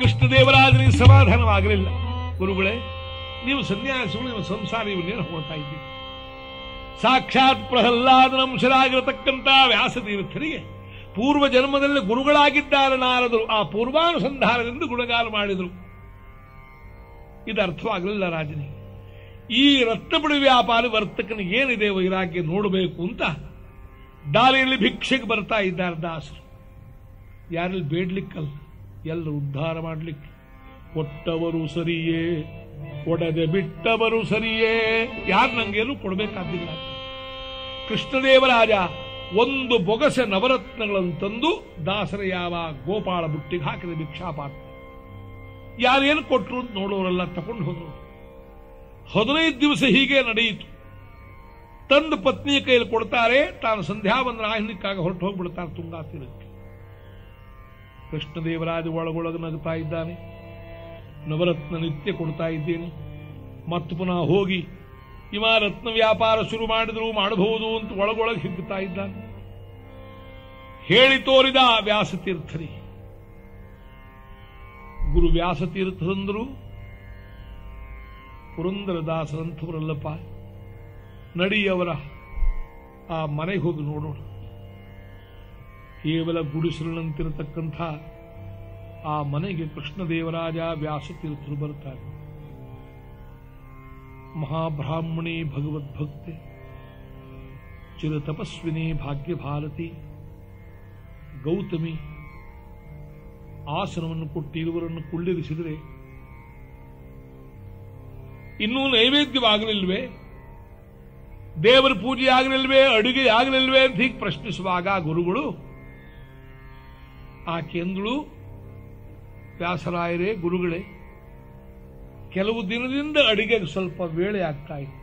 ಕೃಷ್ಣದೇವರಾಜನಿಗೆ ಸಮಾಧಾನವಾಗಲಿಲ್ಲ. ಗುರುಗಳೇ, ನೀವು ಸನ್ಯಾಸಿಗಳು ನಿಮ್ಮ ಸಂಸಾರ ಇವನ್ನೇನು ಹೋಗ್ತಾ ಇದ್ದೀವಿ ಸಾಕ್ಷಾತ್ ಪ್ರಹ್ಲಾದನ ಅಂಶರಾಗಿರತಕ್ಕಂಥ ವ್ಯಾಸತೀರ್ಥರಿಗೆ ಪೂರ್ವ ಜನ್ಮದಲ್ಲಿ ಗುರುಗಳಾಗಿದ್ದಾರೆ ನಾರದರು. ಆ ಪೂರ್ವಾನುಸಂಧಾನದಿಂದ ಗುಣಗಾಲ ಮಾಡಿದರು. ಇದು ಅರ್ಥವಾಗಲಿಲ್ಲ ರಾಜನಿಗೆ ಈ ರತ್ನಪುಡಿ ವ್ಯಾಪಾರಿ ವರ್ತಕನಿಗೆ ಏನಿದೆ ವೈರಾಗ್ಯ ನೋಡಬೇಕು ಅಂತ ದಾರಿಯಲ್ಲಿ ಭಿಕ್ಷೆಗೆ ಬರ್ತಾ ಇದ್ದಾರೆ ದಾಸರು. ಯಾರಲ್ಲಿ ಬೇಡ್ಲಿಕ್ಕಲ್ಲ. ಎಲ್ಲರೂ ಉದ್ಧಾರ ಮಾಡಲಿಕ್ಕೆ. ಕೊಟ್ಟವರು ಸರಿಯೇ ಕೊಡದೆ ಬಿಟ್ಟವರು ಸರಿಯೇ, ಯಾರು ನಂಗೇನು ಕೊಡಬೇಕಾದಿಲ್ಲ ಕೃಷ್ಣದೇವರಾಜ ಒಂದು ಬೊಗಸೆ ನವರತ್ನಗಳನ್ನು ತಂದು ದಾಸರ ಯಾವ ಗೋಪಾಳ ಬುಟ್ಟಿಗೆ ಹಾಕಿದ ಭಿಕ್ಷಾಪಾತ್ರ. ಯಾರೇನು ಕೊಟ್ಟರು ಅಂತ ನೋಡೋರೆಲ್ಲ ತಗೊಂಡು ಹೋದರು. ಹದಿನೈದು ದಿವಸ ಹೀಗೆ ನಡೆಯಿತು. ತಂದು ಪತ್ನಿಯ ಕೈಯಲ್ಲಿ ಕೊಡ್ತಾರೆ, ತಾನು ಸಂಧ್ಯಾ ಬಂದ್ರೆ ಆಹ್ನಿಕ್ಕಾಗಿ ಹೊರಟು ಹೋಗ್ಬಿಡ್ತಾರೆ ತುಂಗಾ ಕೃಷ್ಣದೇವರಾಜ ಒಳಗೊಳಗೆ ನಗ್ತಾ ಇದ್ದಾನೆ. ನವರತ್ನ ನಿತ್ಯ ಕೊಡ್ತಾ ಇದ್ದೇನೆ. ಮತ್ತು ಪುನಃ ಹೋಗಿ ಇವ ರತ್ನ ವ್ಯಾಪಾರ ಶುರು ಮಾಡಿದ್ರು ಮಾಡಬಹುದು ಅಂತ ಒಳಗೊಳಗೆ ಹಿಗ್ತಾ ಇದ್ದಾನೆ. ಹೇಳಿ ತೋರಿದ ವ್ಯಾಸತೀರ್ಥರಿ. ಗುರು ವ್ಯಾಸತೀರ್ಥರಂದರು ಪುರಂದರದಾಸರಂಥವರಲ್ಲಪ್ಪ, ನಡಿಯವರ ಆ ಮನೆಗೆ ಹೋಗಿ ನೋಡೋಣ. ಕೇವಲ ಗುಡಿಸಲಿನಂತಿರತಕ್ಕಂಥ ಆ ಮನೆಗೆ ಕೃಷ್ಣದೇವರಾಜ ವ್ಯಾಸತೀರ್ಥರು ಬರ್ತಾರೆ ಮಹಾಬ್ರಾಹ್ಮಣಿ ಭಗವದ್ಭಕ್ತೆ, ಚಿರತಪಸ್ವಿನಿ ಭಾಗ್ಯಭಾರತಿ, ಗೌತಮಿ, ಆಸನವನ್ನು ಕೊಟ್ಟು ಇರುವರನ್ನು ಕುಳ್ಳಿರಿಸಿದರೆ ಇನ್ನೂ ನೈವೇದ್ಯವಾಗಲಿಲ್ವೇ? ದೇವರ ಪೂಜೆ ಆಗಲಿಲ್ವೇ ಅಡುಗೆ ಆಗಲಿಲ್ವೇ ಅಂತ ಹೀಗೆ ಪ್ರಶ್ನಿಸುವಾಗ ಗುರುಗಳು ಆಕೆಂದಳು ವ್ಯಾಸರಾಯರೇ, ಗುರುಗಳೇ, ಕೆಲವು ದಿನದಿಂದ ಅಡಿಗೆಗೆ ಸ್ವಲ್ಪ ವೇಳೆ ಆಗ್ತಾ ಇತ್ತು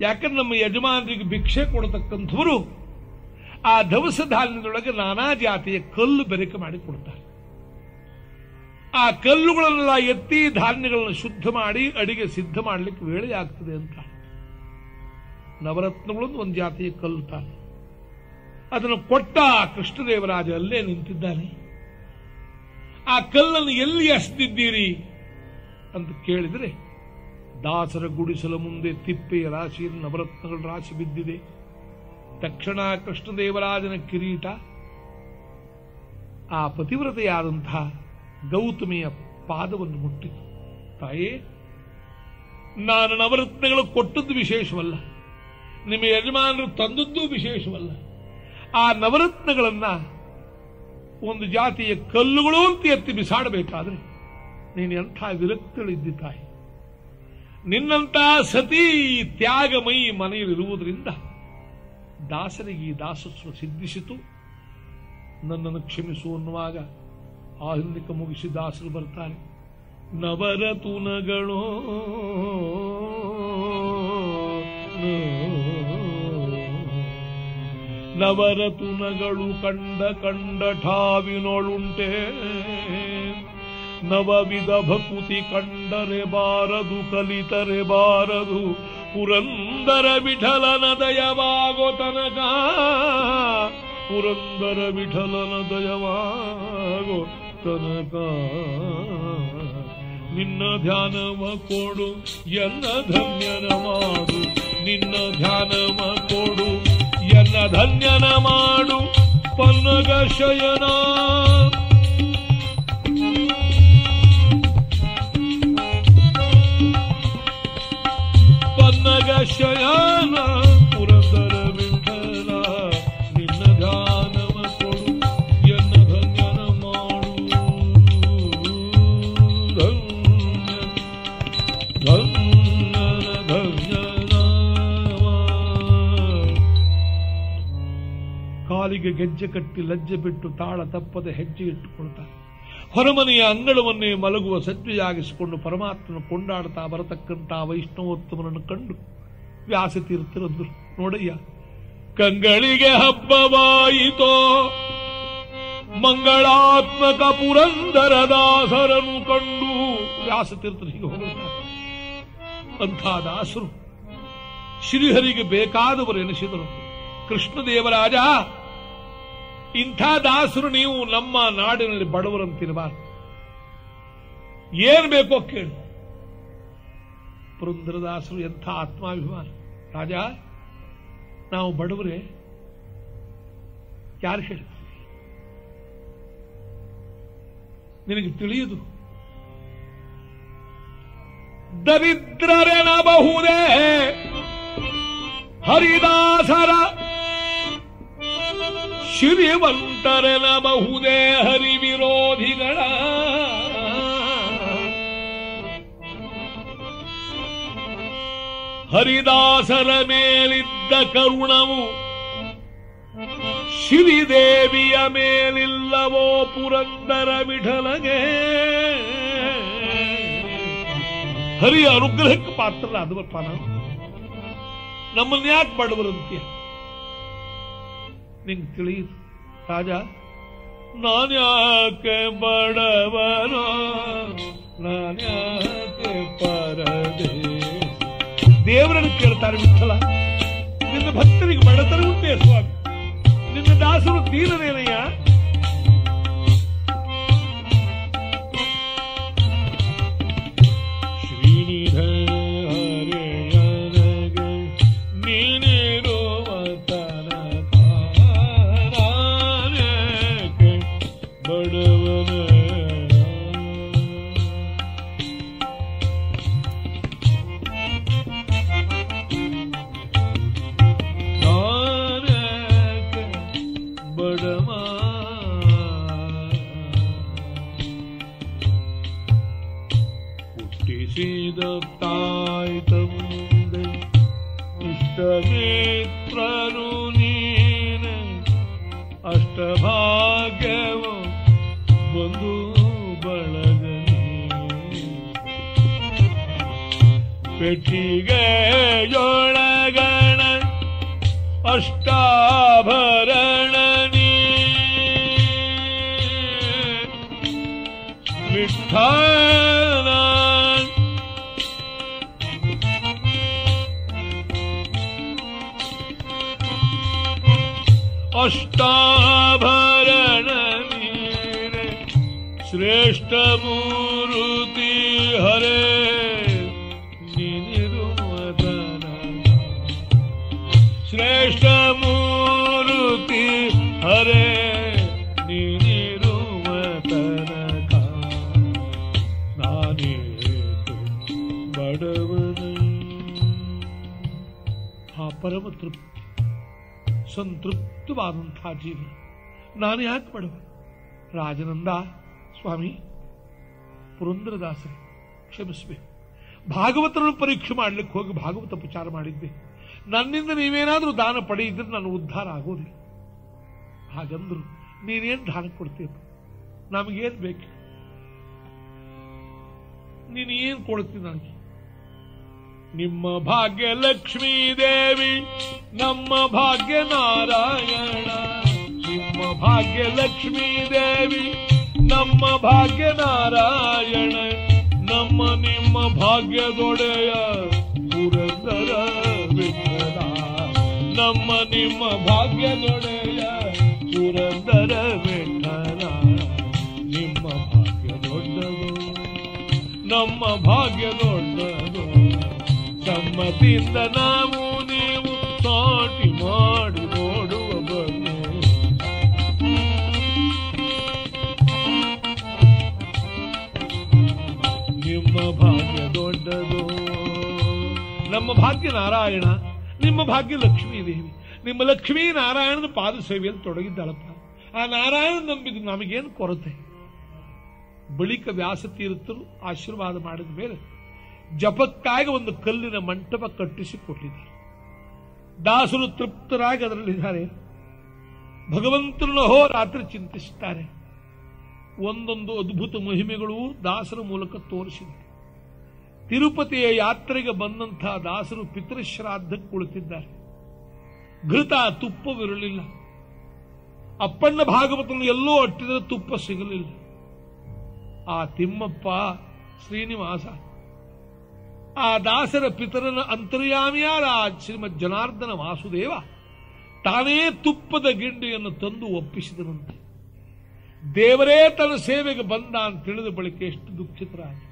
ಯಾಕಂದ್ರೆ ನಮ್ಮ ಯಜಮಾನರಿಗೆ ಭಿಕ್ಷೆ ಕೊಡತಕ್ಕಂಥವರು ಆ ದವಸ ಧಾನ್ಯದೊಳಗೆ ನಾನಾ ಜಾತಿಯ ಕಲ್ಲು ಬೆರಕೆ ಮಾಡಿ ಕೊಡ್ತಾರೆ. ಆ ಕಲ್ಲುಗಳನ್ನೆಲ್ಲ ಎತ್ತಿ ಧಾನ್ಯಗಳನ್ನು ಶುದ್ಧ ಮಾಡಿ ಅಡಿಗೆ ಸಿದ್ಧ ಮಾಡಲಿಕ್ಕೆ ವೇಳೆ ಆಗ್ತದೆ ಅಂತ. ನವರತ್ನಗಳನ್ನು ಒಂದು ಜಾತಿಯ ಕಲ್ಲು ತಾನೆ. ಅದನ್ನು ಕೊಟ್ಟ ಕೃಷ್ಣದೇವರಾಜ ಅಲ್ಲೇ ನಿಂತಿದ್ದಾನೆ. ಆ ಕಲ್ಲನ್ನು ಎಲ್ಲಿ ಹಸ್ತಿದ್ದೀರಿ ಅಂತ ಕೇಳಿದರೆ, ದಾಸರ ಗುಡಿಸಲ ಮುಂದೆ ತಿಪ್ಪೆಯ ರಾಶಿ ನವರತ್ನಗಳ ರಾಶಿ ಬಿದ್ದಿದೆ. ತಕ್ಷಣ ಕೃಷ್ಣದೇವರಾಜನ ಕಿರೀಟ, ಆ ಪತಿವ್ರತೆಯಾದಂತಹ ಗೌತಮಿಯ ಪಾದವನ್ನು ಮುಟ್ಟಿತು. ತಾಯೇ, ನಾನು ನವರತ್ನಗಳು ಕೊಟ್ಟದ್ದು ವಿಶೇಷವಲ್ಲ. ನಿಮ್ಮ ಯಜಮಾನರು ತಂದದ್ದು ವಿಶೇಷವಲ್ಲ. ಆ ನವರತ್ನಗಳನ್ನ ಒಂದು ಜಾತಿಯ ಕಲ್ಲುಗಳು ಅಂತ ಎತ್ತಿ ಬಿಸಾಡಬೇಕಾದ್ರೆ ನೀನು ಎಂಥ ವಿರಕ್ತಳಿದ್ದಿ ತಾಯಿ. ನಿನ್ನಂತ ಸತಿ ತ್ಯಾಗಮಯಿ ಮನೆಯಲ್ಲಿರುವುದರಿಂದ ದಾಸರಿಗೆ ಈ ದಾಸತ್ವ ಸಿದ್ಧಿಸಿತು. ನನ್ನನ್ನು ಕ್ಷಮಿಸು ಅನ್ನುವಾಗ ಆಧುನಿಕ ಮುಗಿಸಿ ದಾಸರು ಬರ್ತಾರೆ. ನವರತುನಗಳು ನವರತುನಗಳು ಕಂಡ ಕಂಡ ಠಾವಿನೊಳುಂಟೆ. ನವವಿಧ ಭಕುತಿ ಕಂಡರೆ ಬಾರದು, ಕಲಿತರೆ ಬಾರದು, ಪುರಂದರ ವಿಠಲನ ದಯವಾಗೋ ತನಕ. ಪುರಂದರ ವಿಠಲನ ದಯವಾಗೋ ತನಕ. ನಿನ್ನ ಧ್ಯಾನವ ಕೊಡು ಎಲ್ಲ ಧನ್ಯನ ಮಾಡು, ನಿನ್ನ ಧ್ಯಾನವ ಕೊಡು ಎನ್ನ ಧನ್ಯನ ಮಾಡು ಪನ್ನಗ ಶಯನ ಕಾಲಿಗೆ ಗೆಜ್ಜೆ ಕಟ್ಟಿ ಲಜ್ಜೆ ಬಿಟ್ಟು ತಾಳ ತಪ್ಪದೆ ಹೆಜ್ಜೆ ಇಟ್ಟುಕೊಳ್ತಾರೆ ಹೊರಮನೆಯ ಅಂಗಳವನ್ನೇ ಮಲಗುವ ಸಜ್ಜೆಯಾಗಿಸಿಕೊಂಡು ಪರಮಾತ್ಮನ ಕೊಂಡಾಡ್ತಾ ಬರತಕ್ಕಂಥ ವೈಷ್ಣವೋತ್ತಮನನ್ನು ಕಂಡು ವ್ಯಾಸತೀರ್ಥರಂದ್ರು ನೋಡಯ್ಯ. ಕಂಗಳಿಗೆ ಹಬ್ಬವಾಯಿತೋ, ಮಂಗಳಾತ್ಮಕ ಪುರಂದರ ದಾಸರನ್ನು ಕಂಡು ವ್ಯಾಸತೀರ್ಥರು ಹೀಗೆ ಹೋಗುತ್ತಾರೆ ಅಂಥ ದಾಸರು ಶ್ರೀಹರಿಗೆ ಬೇಕಾದವರು ಎನಿಸಿದರು. ಕೃಷ್ಣದೇವರಾಜ ಇಂಥ ದಾಸರು ನೀವು ನಮ್ಮ ನಾಡಿನಲ್ಲಿ ಬಡವರಂತಿರಬಾರ್ದು ಏನ್ ಬೇಕೋ ಕೇಳು. ಪುರಂದ್ರದಾಸರು ಎಂಥ ಆತ್ಮಾಭಿಮಾನ. ರಾಜ, ನಾವು ಬಡವರೇ, ಯಾರು ಹೇಳ್ತೀವಿ ನಿನಗೆ ತಿಳಿಯುದು. ದರಿದ್ರರೆನಬಹುದೇ ಹರಿದಾಸರ ಶ್ರೀಮಂತರೆನಬಹುದೇ ಹರಿ ವಿರೋಧಿಗಳ ಹರಿದಾಸರ ಮೇಲಿದ್ದ ಕರುಣವು ಶ್ರೀದೇವಿಯ ಮೇಲಿಲ್ಲವೋ ಪುರಂದರ ವಿಠಲಗೆ. ಹರಿ ಅನುಗ್ರಹಕ್ಕೆ ಪಾತ್ರರಾದವಪ್ಪ ನಾನು ನಮ್ಮನ್ನ ಯಾಕೆ ಬಡವರಂತೀಯ ನಿಂಗೆ ತಿಳಿಯಿತು ರಾಜ ನಾನ್ಯಾಕೆ ಬಡವನೋ? ನಾನ್ಯಾಕೆ ಪರದೇ? ದೇವರನ್ನು ಕೇಳ್ತಾರೆ ವಿಠಲ. ನಿನ್ನ ಭಕ್ತರಿಗೆ ಬಡತನ ಉಂಟೆ ಸ್ವಾಮಿ. ನಿನ್ನ ದಾಸರು ತೀರನೇನಯ್ಯ ಪೆಟ್ಟಿಗೆ ಜೋಳಗಣ ಅಷ್ಟಾಭರಣ ನೀ ವಿಠಲ ಅಷ್ಟಾಭರಣ ನೀನೆ ಪರಮ ತೃಪ್ತಿ. ಸಂತೃಪ್ತವಾದಂಥ ಜೀವನ. ನಾನು ಯಾಕೆ ಬಡವ ರಾಜನಂದ, ಸ್ವಾಮಿ, ಪುರಂದ್ರದಾಸರೇ, ಕ್ಷಮಿಸಬೇಕು. ಭಾಗವತರನ್ನು ಪರೀಕ್ಷೆ ಮಾಡಲಿಕ್ಕೆ ಹೋಗಿ ಭಾಗವತ ಪ್ರಚಾರ ಮಾಡಿದ್ದೆ. ನನ್ನಿಂದ ನೀವೇನಾದರೂ ದಾನ ಪಡೆಯಿದ್ರೆ ನಾನು ಉದ್ಧಾರ ಆಗೋದಿಲ್ಲ. ಹಾಗಂದ್ರು ನೀನೇನು ದಾನ ಕೊಡ್ತೀಯ ನಮಗೇನು ಬೇಕು? ನೀನು ಏನು ಕೊಡ್ತೀನಿ ನನಗೆ? ನಿಮ್ಮ ಭಾಗ್ಯ ಲಕ್ಷ್ಮೀ ದೇವಿ, ನಮ್ಮ ಭಾಗ್ಯ ನಾರಾಯಣ. ನಿಮ್ಮ ಭಾಗ್ಯ ಲಕ್ಷ್ಮೀ ದೇವಿ, ನಮ್ಮ ಭಾಗ್ಯ ನಾರಾಯಣ. ನಮ್ಮ ನಿಮ್ಮ ಭಾಗ್ಯದೊಡೆಯ ಪುರಂದರ ವಿಠಲ ನಮ್ಮ ನಿಮ್ಮ ಭಾಗ್ಯದೊಡೆಯ ಪುರಂದರ ವಿಠಲ ನಿಮ್ಮ ಭಾಗ್ಯ ದೊಡ್ಡದು, ನಮ್ಮ ಭಾಗ್ಯ ದೊಡ್ಡದು. ಪ್ರೇಮದಿಂದ ನಾವು ನೀವು ಸಾಟಿ ಮಾಡಿ ನೋಡುವ ಬನ್ನಿ ನಿಮ್ಮ ಭಾಗ್ಯ ದೊಡ್ಡದು. ನಮ್ಮ ಭಾಗ್ಯ ನಾರಾಯಣ, ನಿಮ್ಮ ಭಾಗ್ಯ ಲಕ್ಷ್ಮೀ ದೇವಿ. ನಿಮ್ಮ ಲಕ್ಷ್ಮೀ ನಾರಾಯಣನ ಪಾದ ಸೇವೆಯಲ್ಲಿ ತೊಡಗಿದ್ದಾಳಪ್ಪ. ಆ ನಾರಾಯಣ ನಂಬಿದ್ದು ನಮಗೇನು ಕೊರತೆ? ಬಳಿಕ ವ್ಯಾಸತೀರ್ಥರು ಆಶೀರ್ವಾದ ಮಾಡಿದ ಮೇಲೆ ಜಪಕ್ಕಾಗಿ ಒಂದು ಕಲ್ಲಿನ ಮಂಟಪ ಕಟ್ಟಿಸಿ ಕೊಟ್ಟಿದ್ದಾರೆ ದಾಸರು ತೃಪ್ತರಾಗಿ ಅದರಲ್ಲಿದ್ದಾರೆ. ಭಗವಂತನ ಹೋ ರಾತ್ರಿ ಚಿಂತಿಸುತ್ತಾರೆ ಒಂದೊಂದು ಅದ್ಭುತ ಮಹಿಮೆಗಳು ದಾಸರ ಮೂಲಕ ತೋರಿಸಿದೆ. ತಿರುಪತಿಯ ಯಾತ್ರೆಗೆ ಬಂದಂತಹ ದಾಸರು ಪಿತೃಶ್ರಾದ್ದಕ್ಕೆ ಕುಳಿತಿದ್ದಾರೆ. ಘೃತ ತುಪ್ಪವಿರಲಿಲ್ಲ. ಅಪ್ಪಣ್ಣ ಭಾಗವತನ ಎಲ್ಲೋ ಅಟ್ಟಿದರೆ ತುಪ್ಪ ಸಿಗಲಿಲ್ಲ. ಆ ತಿಮ್ಮಪ್ಪ ಶ್ರೀನಿವಾಸ ಆ ದಾಸರ ಪಿತರನ ಅಂತರ್ಯಾಮಿಯಾದ ಶ್ರೀಮದ್ ಜನಾರ್ದನ ವಾಸುದೇವ ತಾನೇ ತುಪ್ಪದ ಗಿಂಡಿಯನ್ನು ತಂದು ಒಪ್ಪಿಸಿದನಂತೆ. ದೇವರೇ ತನ್ನ ಸೇವೆಗೆ ಬಂದ ಅಂತ ತಿಳಿದ ಬಳಿಕ ಎಷ್ಟು ದುಃಖಿತರಾಗಿ.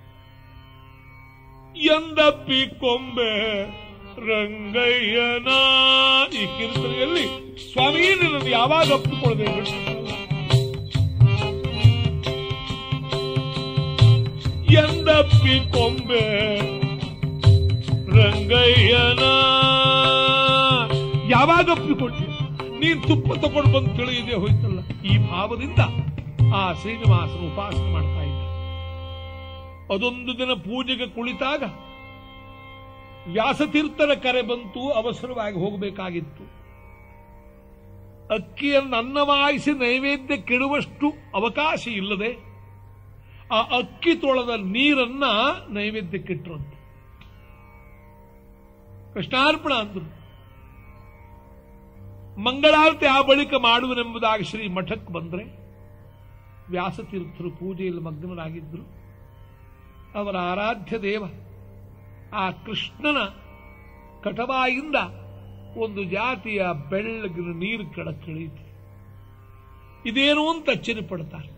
ಎಂದಪ್ಪಿ ಕೊಂಬೆ, ರಂಗಯ್ಯನ ಈ ಕೀರ್ತನೆಯಲ್ಲಿ ಸ್ವಾಮಿ ನಿನ್ನನ್ನು ಯಾವಾಗ ಅಪ್ಪಿಕೊಳ್ಳಬೇಕು ಎಂದಪ್ಪಿ ಕೊಂಬೆ ರಂಗಯ್ಯನ ಯಾವಾಗ ಅಪ್ಪಿಕೊಟ್ಟೆ ನೀನ್ ತುಪ್ಪ ತಗೊಂಡು ಬಂದು ತಿಳಿಯದೆ ಹೋಯ್ತಲ್ಲ. ಈ ಭಾವದಿಂದ ಆ ಶ್ರೀನಿವಾಸನ ಉಪಾಸನೆ ಮಾಡ್ತಾ ಇದ್ದ. ಅದೊಂದು ದಿನ ಪೂಜೆಗೆ ಕುಳಿತಾಗ ವ್ಯಾಸತೀರ್ಥರ ಕರೆ ಬಂತು, ಅವಸರವಾಗಿ ಹೋಗಬೇಕಾಗಿತ್ತು. ಅಕ್ಕಿಯನ್ನು ಅನ್ನವಾಯಿಸಿ ನೈವೇದ್ಯ ಕೆಡುವಷ್ಟು ಅವಕಾಶ ಇಲ್ಲದೆ ಆ ಅಕ್ಕಿ ತೊಳೆದ ನೀರನ್ನ ನೈವೇದ್ಯಕ್ಕಿಟ್ರಂತೆ ಕೃಷ್ಣಾರ್ಪಣ ಅಂದರು. ಮಂಗಳಾರತಿ ಆ ಬಳಿಕ ಮಾಡುವನೆಂಬುದಾಗಿ ಶ್ರೀ ಮಠಕ್ಕೆ ಬಂದ್ರೆ, ವ್ಯಾಸತೀರ್ಥರು ಪೂಜೆಯಲ್ಲಿ ಮಗ್ನರಾಗಿದ್ದರು ಅವರ ಆರಾಧ್ಯ ದೇವ, ಆ ಕೃಷ್ಣನ ಕಟವಾಯಿಂದ ಒಂದು ಜಾತಿಯ ಬೆಳ್ಳಗಿನ ನೀರು ಕೆಳಕ್ಕಿಳಿಯಿತು ಇದೇನು ಅಂತ ಅಚ್ಚರಿ ಪಡ್ತಾರೆ.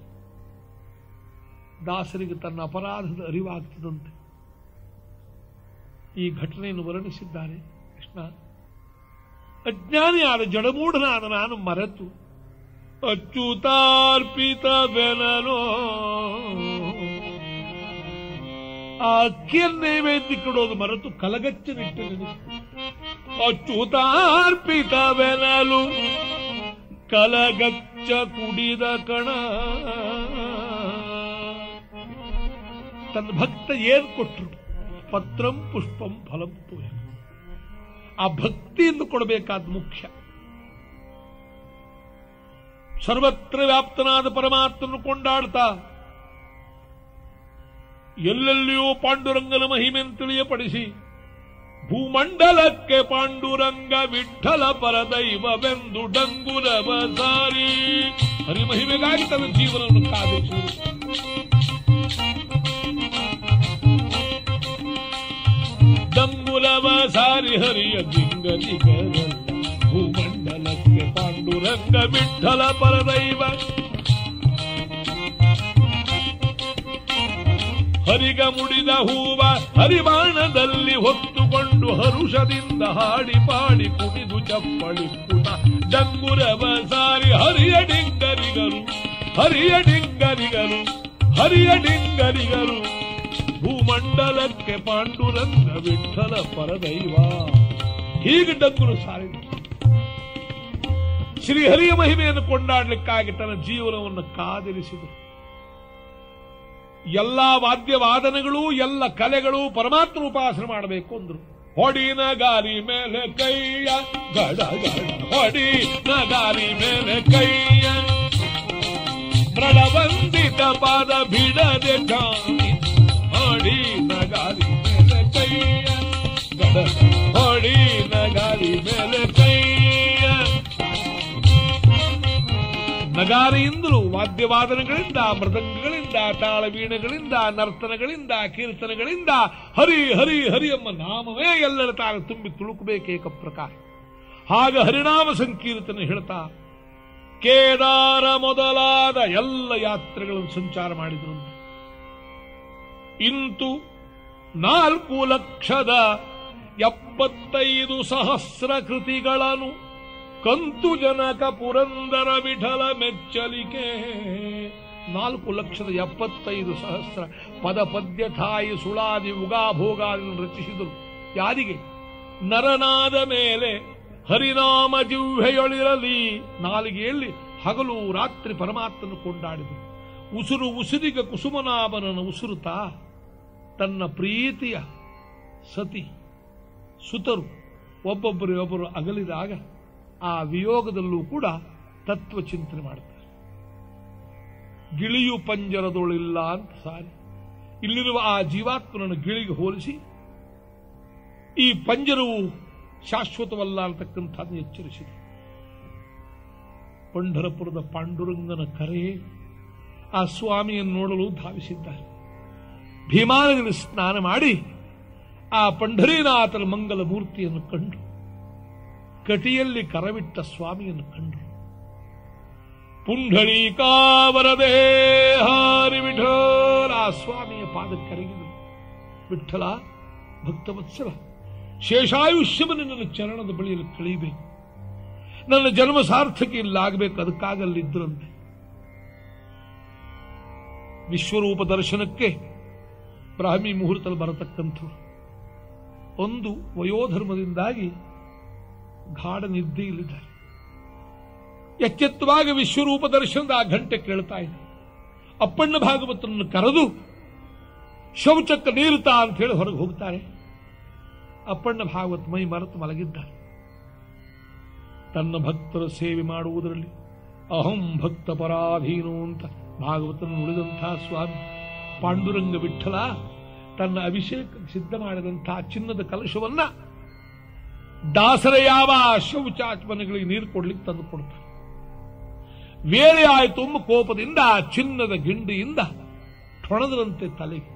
ದಾಸರಿಗೆ ತನ್ನ ಅಪರಾಧದ ಅರಿವಾಗ್ತದಂತೆ. ಈ ಘಟನೆಯನ್ನು ವರ್ಣಿಸಿದ್ದಾರೆ. ಕೃಷ್ಣ, ಅಜ್ಞಾನಿಯಾದ ಜಡಮೂಢನಾದ ನಾನು ಮರೆತು ಅಚ್ಯುತಾರ್ಪಿತ ಬೆನಲೋ, ಆ ಅಕ್ಕಿಯನ್ನು ನೈವೇದ್ಯ ಕೊಡೋದು ಮರೆತು ಕಲಗಚ್ಚನಿಟ್ಟು ಅಚ್ಯುತಾರ್ಪಿತ ಬೆನಲು ಕಲಗಚ್ಚ ಕುಡಿದ ಕಣ. ತನ್ನ ಭಕ್ತ ಏನ್ ಕೊಟ್ರು? ಪತ್ರಂ ಪುಷ್ಪಂ ಫಲಂ ತೋಯ ಆ ಭಕ್ತಿಯನ್ನು ಕೊಡಬೇಕಾದ ಮುಖ್ಯ. ಸರ್ವತ್ರ ವ್ಯಾಪ್ತನಾದ ಪರಮಾತ್ಮನು ಕೊಂಡಾಡ್ತಾ. ಎಲ್ಲೆಲ್ಲಿಯೂ ಪಾಂಡುರಂಗನ ಮಹಿಮೆಯನ್ನು ತಿಳಿಯಪಡಿಸಿ, ಭೂಮಂಡಲಕ್ಕೆ ಪಾಂಡುರಂಗ ವಿಠಲ ಪರದೈವವೆಂದು ಡಂಗುರವ ಸಾರಿ ಹರಿಮಹಿಮೆಗಾಗಿ ತನ್ನ ಜೀವನವನ್ನು ಕಾದಿರಿಸಿದರು ಡಂಗುರವ ಸಾರಿ ಹರಿಯ ದಿಂಗಲಿಗರಲ್ಲ ಭೂಮಂಡಲಕ್ಕೆ ಪಾಂಡುರಂಗ ವಿಠಲ ಪರದೈವ. ಹರಿಗ ಮುಡಿದ ಹೂವ ಹರಿಬಾಣದಲ್ಲಿ ಹೊತ್ತುಕೊಂಡು ಹರುಷದಿಂದ ಹಾಡಿ ಪಾಡಿ ಕುಡಿದು ಚಪ್ಪಳಿ ಪುಟ. ಡಂಗುರವ ಸಾರಿ ಹರಿಯ ಡಿಂಗರಿಗರು ಹರಿಯ ಡಿಂಗರಿಗರು ಹರಿಯ ಡಿಂಗರಿಗರು. ಭೂಮಂಡಲಕ್ಕೆ ಪಾಂಡುರಂಗ ವಿಠಲ ಪರದೈವ. ಹೀಗೆ ಡಗ್ಗುರು ಸಾರಿದ. ಶ್ರೀಹರಿಯ ಮಹಿಮೆಯನ್ನು ಕೊಂಡಾಡಲಿಕ್ಕಾಗಿ ತನ್ನ ಜೀವನವನ್ನು ಕಾದಿರಿಸಿದರು ಎಲ್ಲ ವಾದ್ಯವಾದನಗಳು, ಎಲ್ಲ ಕಲೆಗಳು ಪರಮಾತ್ಮ ಉಪಾಸನೆ ಮಾಡಬೇಕು ಅಂದ್ರು. ಹೊಡಿನ ಗಾರಿ ಮೇಲೆ ಕೈಯ, ಗಡ ಹೊಡಿ ಗಾರಿ ಮೇಲೆ ಕೈಯ. ಪ್ರಣವಂದಿತ ಪಾದ ಬಿಡದೆ ಕಾಣಿ. ಹೊಡಿನ ನಗಾರಿ ಮೇಲೆ ಕೈಯ. ಗಡ ಹೊಡಿನ ಗಾರಿ ಮೇಲೆ ಕೈಯ. ವಾದ್ಯವಾದನಗಳಿಂದ, ಮೃದಂಗಗಳಿಂದ, ತಾಳವೀಣಗಳಿಂದ, ನರ್ತನಗಳಿಂದ, ಕೀರ್ತನಗಳಿಂದ ಹರಿ ಹರಿ ಹರಿ ಎಂಬ ನಾಮವೇ ಎಲ್ಲರ ತಾನು ತುಂಬಿ ತುಳುಕಬೇಕೇಕ ಪ್ರಕಾರ. ಹಾಗ ಹರಿನಾಮ ಸಂಕೀರ್ತನೆ ಹೇಳ್ತಾ, ಕೇದಾರ ಮೊದಲಾದ ಎಲ್ಲ ಯಾತ್ರೆಗಳನ್ನು ಸಂಚಾರ ಮಾಡಿದ್ರು. ಇಂತು ನಾಲ್ಕು ಲಕ್ಷದ ಎಪ್ಪತ್ತೈದು ಸಹಸ್ರ ಕೃತಿಗಳನ್ನು ಕಂತು ಜನಕ ಪುರಂದರ ವಿಠಲ ಮೆಚ್ಚಲಿಕೆ. ನಾಲ್ಕು ಲಕ್ಷದ ಎಪ್ಪತ್ತೈದು ಸಹಸ್ರ ಪದ ಪದ್ಯ ಥಾಯಿ ಸುಳಾದಿ ಉಗಾಭೋಗಾದಿಗಳನ್ನು ರಚಿಸಿದರು. ಯಾರಿಗೆ? ನರನಾದ ಮೇಲೆ ಹರಿನಾಮ ಜಿಹ್ವೆಯೊಳಿರಲಿ ನಾಲಿಗೆಯಲ್ಲಿ ಹಗಲು ರಾತ್ರಿ ಪರಮಾತ್ಮನು ಕೊಂಡಾಡಿದರು. ಉಸುರು ಉಸಿರಿಗ ಕುಸುಮನಾಭನನ್ನು ಉಸುರುತ್ತಾ ತನ್ನ ಪ್ರೀತಿಯ ಸತಿ, ಸುತರು, ಒಬ್ಬೊಬ್ಬರು ಒಬ್ಬರು ಅಗಲಿದಾಗ ಆ ವಿಯೋಗದಲ್ಲೂ ಕೂಡ ತತ್ವ ಚಿಂತನೆ ಮಾಡುತ್ತಾರೆ ಗಿಳಿಯು ಪಂಜರದೊಳಿಲ್ಲ ಅಂತ ಸಾರಿ. ಇಲ್ಲಿರುವ ಆ ಜೀವಾತ್ಮನನ್ನು ಗಿಳಿಗೆ ಹೋಲಿಸಿ, ಈ ಪಂಜರವು ಶಾಶ್ವತವಲ್ಲ ಅಂತಕ್ಕಂಥದ್ದು ಎಚ್ಚರಿಸಿದೆ ಪಂಡರಪುರದ ಪಾಂಡುರಂಗನ ಕರೆ ಆ ಸ್ವಾಮಿಯನ್ನು ನೋಡಲು ಧಾವಿಸಿದ್ದಾರೆ. ಭೀಮಾನದಲ್ಲಿ ಸ್ನಾನ ಮಾಡಿ ಆ ಪಂಢರೀನಾಥನ ಮಂಗಲ ಮೂರ್ತಿಯನ್ನು ಕಂಡು, ಕಟಿಯಲ್ಲಿ ಕರವಿಟ್ಟ ಸ್ವಾಮಿಯನ್ನು ಕಂಡು ಪುಂಡರೀಕಾವರದೇ ಹಾರಿ ವಿಠಲ ಆ ಸ್ವಾಮಿಯ ಪಾದಕ್ಕೆ ಕರಗಿದರು. ವಿಠಲ, ಭಕ್ತವತ್ಸಲ, ಶೇಷಾಯುಷ್ಯವನ್ನು ನನ್ನ ಚರಣದ ಬಳಿಯಲ್ಲಿ ಕಳೀಬೇಕು ನನ್ನ ಜನ್ಮ ಸಾರ್ಥಕ ಇಲ್ಲಾಗಬೇಕು ಅದಕ್ಕಾಗಲ್ಲಿದ್ದರಂತೆ ವಿಶ್ವರೂಪ ದರ್ಶನಕ್ಕೆ ಬ್ರಾಹ್ಮಿ ಮುಹೂರ್ತದಲ್ಲಿ ಬರತಕ್ಕಂಥ ಒಂದು ವಯೋಧರ್ಮದಿಂದಾಗಿ ಗಾಢ ನಿದ್ದೆಯಲ್ಲಿದ್ದಾರೆ ಎಚ್ಚೆತ್ತುವಾಗ ವಿಶ್ವರೂಪ ದರ್ಶನದ ಆ ಘಂಟೆ ಕೇಳ್ತಾ ಇದೆ. ಅಪ್ಪಣ್ಣ ಭಾಗವತನನ್ನು ಕರೆದು ಶೌಚಕ್ಕೆ ನೀರುತ್ತಾ ಅಂತ ಹೇಳಿ ಹೊರಗೆ ಹೋಗ್ತಾರೆ. ಅಪ್ಪಣ್ಣ ಭಾಗವತ್ ಮೈ ಮರೆತು ಮಲಗಿದ್ದಾರೆ. ತನ್ನ ಭಕ್ತರ ಸೇವೆ ಮಾಡುವುದರಲ್ಲಿ ಅಹಂ ಭಕ್ತ ಪರಾಧೀನು ಅಂತ ಭಾಗವತನ ಉಳಿದಂತಹ ಸ್ವಾಮಿ. ಪಾಂಡುರಂಗ ವಿಠಲ ತನ್ನ ಅಭಿಷೇಕ ಸಿದ್ಧ ಮಾಡಿದಂತಹ ಚಿನ್ನದ ಕಲಶವನ್ನ ದಾಸರ ಯಾವ ಶೌಚಾಚಮನೆಗಳಿಗೆ ನೀರು ಕೊಡ್ಲಿಕ್ಕೆ ತಂದು ಕೊಡ್ತಾರೆ ವೇಳೆ ಆಯಿತು ಎಂಬ ಕೋಪದಿಂದ ಚಿನ್ನದ ಗಿಂಡಿಯಿಂದ ಠೊಣದರಂತೆ ತಲೆಗೆ.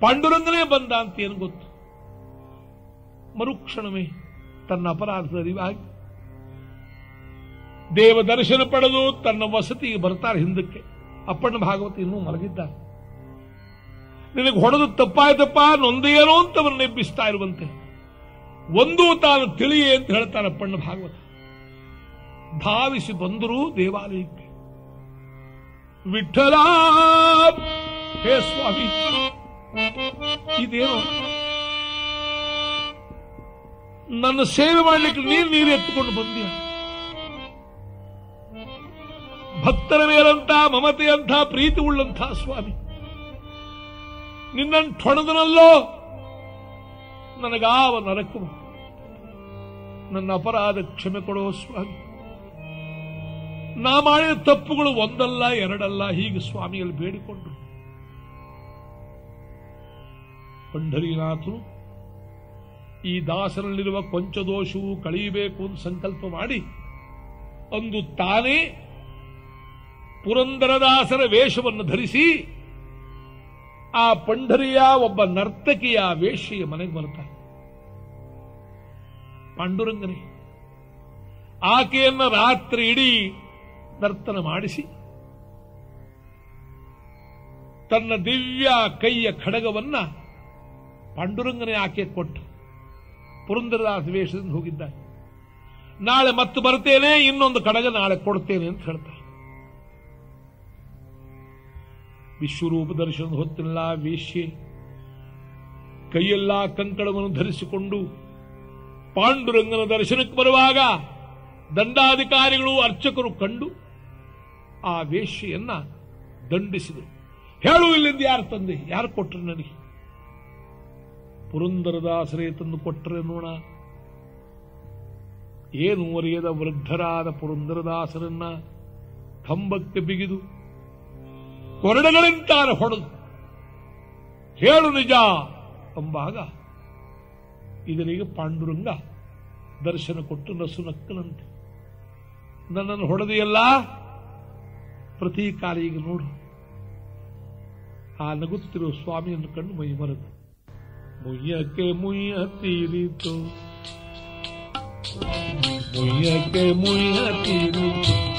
ಪಾಂಡುರಂಗನೇ ಬಂದ ಅಂತ ಏನು ಗೊತ್ತು? ಮರುಕ್ಷಣವೇ ತನ್ನ ಅಪರಾಧದ ಅರಿವಾಗಿ ದೇವ ದರ್ಶನ ಪಡೆದು ತನ್ನ ವಸತಿಗೆ ಬರ್ತಾರೆ ಹಿಂದಕ್ಕೆ. ಅಪ್ಪಣ್ಣ ಭಾಗವತ ಇನ್ನೂ ಮಲಗಿದ್ದಾರೆ ನಿನಗೆ ಹೊಡೆದು ತಪ್ಪಾಯ್ತಪ್ಪ ನೊಂದೇನೋ ಅಂತ ಅವನ್ನ ಎಬ್ಬಿಸ್ತಾ ಇರುವಂತೆ. ಒಂದು ತಾನು ತಿಳಿಯೇ ಅಂತ ಹೇಳ್ತಾನೆ ಅಪ್ಪಣ್ಣ ಭಾಗವತ. ಭಾವಿಸಿ ಬಂದರೂ ದೇವಾಲಯಕ್ಕೆ. ವಿಠಲ, ಹೇ ಸ್ವಾಮಿ ಇದೇನು ನನ್ನ ಸೇವೆ ಮಾಡಲಿಕ್ಕೆ ನೀರು ನೀರು ಎತ್ತುಕೊಂಡು ಬಂದಿಯ? ಭಕ್ತರ ಮೇಲಂತ ಮಮತೆಯಂಥ ಪ್ರೀತಿ ಉಳ್ಳಂಥ ಸ್ವಾಮಿ. ನಿನ್ನನ್ನು ಠೊಣದನಲ್ಲೋ? ನನಗಾವ ನರಕು ನನ್ನ ಅಪರಾಧ ಕ್ಷಮೆ ಕೊಡೋ ಸ್ವಾಮಿ. ನಾ ಮಾಡಿದ ತಪ್ಪುಗಳು ಒಂದಲ್ಲ, ಎರಡಲ್ಲ, ಹೀಗೆ ಸ್ವಾಮಿಯಲ್ಲಿ ಬೇಡಿಕೊಂಡ್ರು. ಪಂಢರೀನಾಥನು ಈ ದಾಸರಲ್ಲಿರುವ ಕೊಂಚ ದೋಷವು ಕಳೆಯಬೇಕು ಅಂತ ಸಂಕಲ್ಪ ಮಾಡಿ, ಅಂದು ತಾನೇ ಪುರಂದರದಾಸರ ವೇಷವನ್ನು ಧರಿಸಿ ಆ ಪಂಢರಿಯ ಒಬ್ಬ ನರ್ತಕಿಯ ವೇಷಿಯ ಮನೆಗೆ ಬರುತ್ತಾರೆ. ಪಾಂಡುರಂಗನೆ, ಆಕೆಯನ್ನ ರಾತ್ರಿ ಇಡೀ ನರ್ತನ ಮಾಡಿಸಿ, ತನ್ನ ದಿವ್ಯ ಕೈಯ ಖಡಗವನ್ನ ಪಾಂಡುರಂಗನೇ ಆಕೆ ಕೊಟ್ಟು ಪುರಂದರದಾಸ ವೇಷದಿಂದ ಹೋಗಿದ್ದಾರೆ ನಾಳೆ ಮತ್ತೆ ಬರ್ತೇನೆ, ಇನ್ನೊಂದು ಕಡಗ ನಾಳೆ ಕೊಡ್ತೇನೆ ಅಂತ ಹೇಳ್ತಾರೆ ವಿಶ್ವರೂಪ ದರ್ಶನದ ಹೊತ್ತಿನಲ್ಲ ವೇಶ್ಯೆ. ಕೈಯೆಲ್ಲ ಕಂಕಣವನ್ನು ಧರಿಸಿಕೊಂಡು ಪಾಂಡುರಂಗನ ದರ್ಶನಕ್ಕೆ ಬರುವಾಗ ದಂಡಾಧಿಕಾರಿಗಳು ಅರ್ಚಕರು ಕಂಡು ಆ ವೇಶ್ಯೆಯನ್ನ ದಂಡಿಸಿದರು. ಹೇಳು ಇಲ್ಲಿಂದ ಯಾರು ತಂದೆ? ಯಾರು ಕೊಟ್ಟರು ನನಗೆ? ಪುರಂದರದಾಸರೇ ತಂದು ಕೊಟ್ಟರೆ ನೋಣ ಏನು ಒರೆಯದ ವೃದ್ಧರಾದ ಪುರಂದರದಾಸರನ್ನ ಕಂಬಕ್ಕೆ ಬಿಗಿದು ಕೊರಡೆಗಳಿಂತಾರ ಹೊಡೆದು. ಹೇಳು ನಿಜ ಎಂಬಾಗ ಇದರಿಗೆ ಪಾಂಡುರಂಗ ದರ್ಶನ ಕೊಟ್ಟು ನಸು ನಕ್ಕನಂತೆ ನನ್ನನ್ನು ಹೊಡೆದೆಯಲ್ಲ? ಪ್ರತೀಕಾರ ಈಗ ನೋಡು. ಆ ನಗುತ್ತಿರುವ ಸ್ವಾಮಿಯನ್ನು ಕಂಡು ಮೈ ಮರೆತು. ಮುಯ್ಯಕ್ಕೆ ಮುಯ್ಯ ತೀರಿತು. ಮುಯ್ಯಕ್ಕೆ ಮುಯ್ಯ ತೀರಿತು.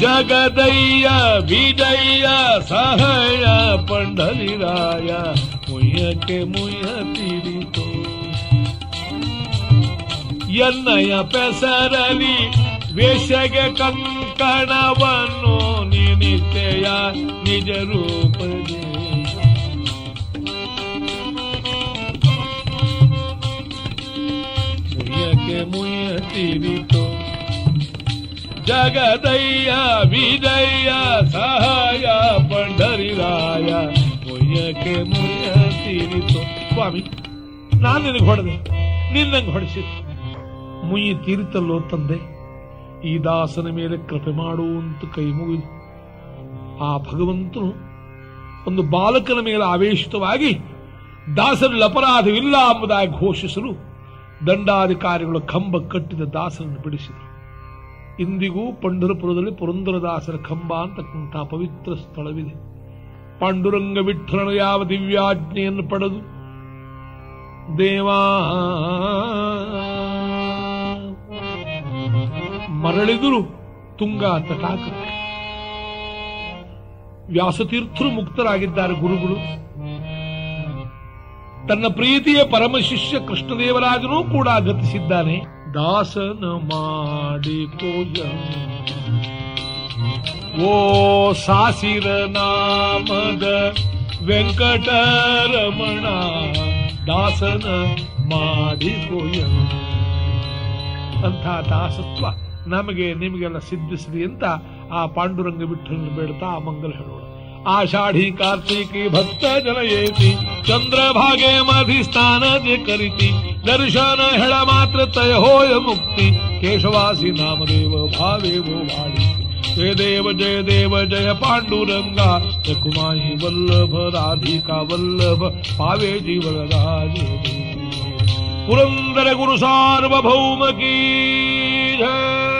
ಜಗದಯ್ಯ ವಿಜಯ ಸಹಯ ಪಂಡಲಿರಾಯ ಮುಯ್ಯಕ್ಕೆ ಮುಯ್ಯ ತೀರಿತು ಎನ್ನಯ ಪೆಸರಲಿ ವೇಷಗೆ ಕಂಕಣವನ್ನು ನಿತ್ಯಯ ನಿಜ ರೂಪದೇ ಮುಯತಿರಿತು ಜಗದಯ್ಯ, ವಿಜಯ, ಸಹಾಯ, ಪಂಡರಿರಾಯ ಮುಯ್ಯಕ್ಕೆ ಮುಯತಿರಿತು ಸ್ವಾಮಿ, ನಾನು ನಿನಗೆ ಹೊಡೆದೆ. ನಿನ್ನಂಗೆ ಹೊಡೆಸಿದ್ದು ಮುಯಿ ತೀರಿತಲ್ಲೋ ತಂದೆ, ಈ ದಾಸನ ಮೇಲೆ ಕೃಪೆ ಮಾಡುವಂತ ಕೈ ಮುಗಿದು, ಆ ಭಗವಂತನು ಒಂದು ಬಾಲಕನ ಮೇಲೆ ಆವೇಶಿತವಾಗಿ ದಾಸರು ಅಪರಾಧವಿಲ್ಲ ಎಂಬುದಾಗಿ ಘೋಷಿಸಲು, ದಂಡಾಧಿಕಾರಿಗಳು ಕಂಬ ಕಟ್ಟಿದ ದಾಸನನ್ನು ಬಿಡಿಸಿದರು. ಇಂದಿಗೂ ಪಂಢರಪುರದಲ್ಲಿ ಪುರಂದರದಾಸರ ಕಂಬ ಅಂತಕ್ಕಂಥ ಪವಿತ್ರ ಸ್ಥಳವಿದೆ. ಪಾಂಡುರಂಗ ವಿಠಲನ ಯಾವ ದಿವ್ಯಾಜ್ಞೆಯನ್ನು ಪಡೆದು? ದೇವಾ! ಮರಳಿದರು ತುಂಗ ತಟಾಕ ವ್ಯಾಸತೀರ್ಥರು ಮುಕ್ತರಾಗಿದ್ದಾರೆ ಗುರುಗಳು. ತನ್ನ ಪ್ರೀತಿಯ ಪರಮಶಿಷ್ಯ ಕೃಷ್ಣದೇವರಾಜನೂ ಕೂಡ ಗತಿಸಿದ್ದಾನೆ. ದಾಸನ ಮಾಡಿ ಓ ಸಾಸಿರ ನಾಮದ ವೆಂಕಟರಮಣ, ದಾಸನ ಮಾಡಿ ಅಂಥ ದಾಸತ್ವ ನಮಗೆ ನಿಮಗೆಲ್ಲ ಸಿದ್ಧಿಸಲಿ ಅಂತ ಆ ಪಾಂಡುರಂಗ ಬಿಟ್ಟು ಬೇಡ್ತಾ ಆ ಮಂಗಲ ಹೇಳೋಣ आषाढी कार्तिकी भक्त जनयेति चन्द्रभागे मधिस्थान माभिस्थान करिति दर्शन हेळ मात्र तय होय मुक्ति केशवासी नामदेव भावे वो वाणि। जय देव जय देव जय पाण्डुरङ्गा कुमायि वल्लभ राधिका वल्लभ पावे जीवराज पुरन्दर गुरु सार्वभौम की जय।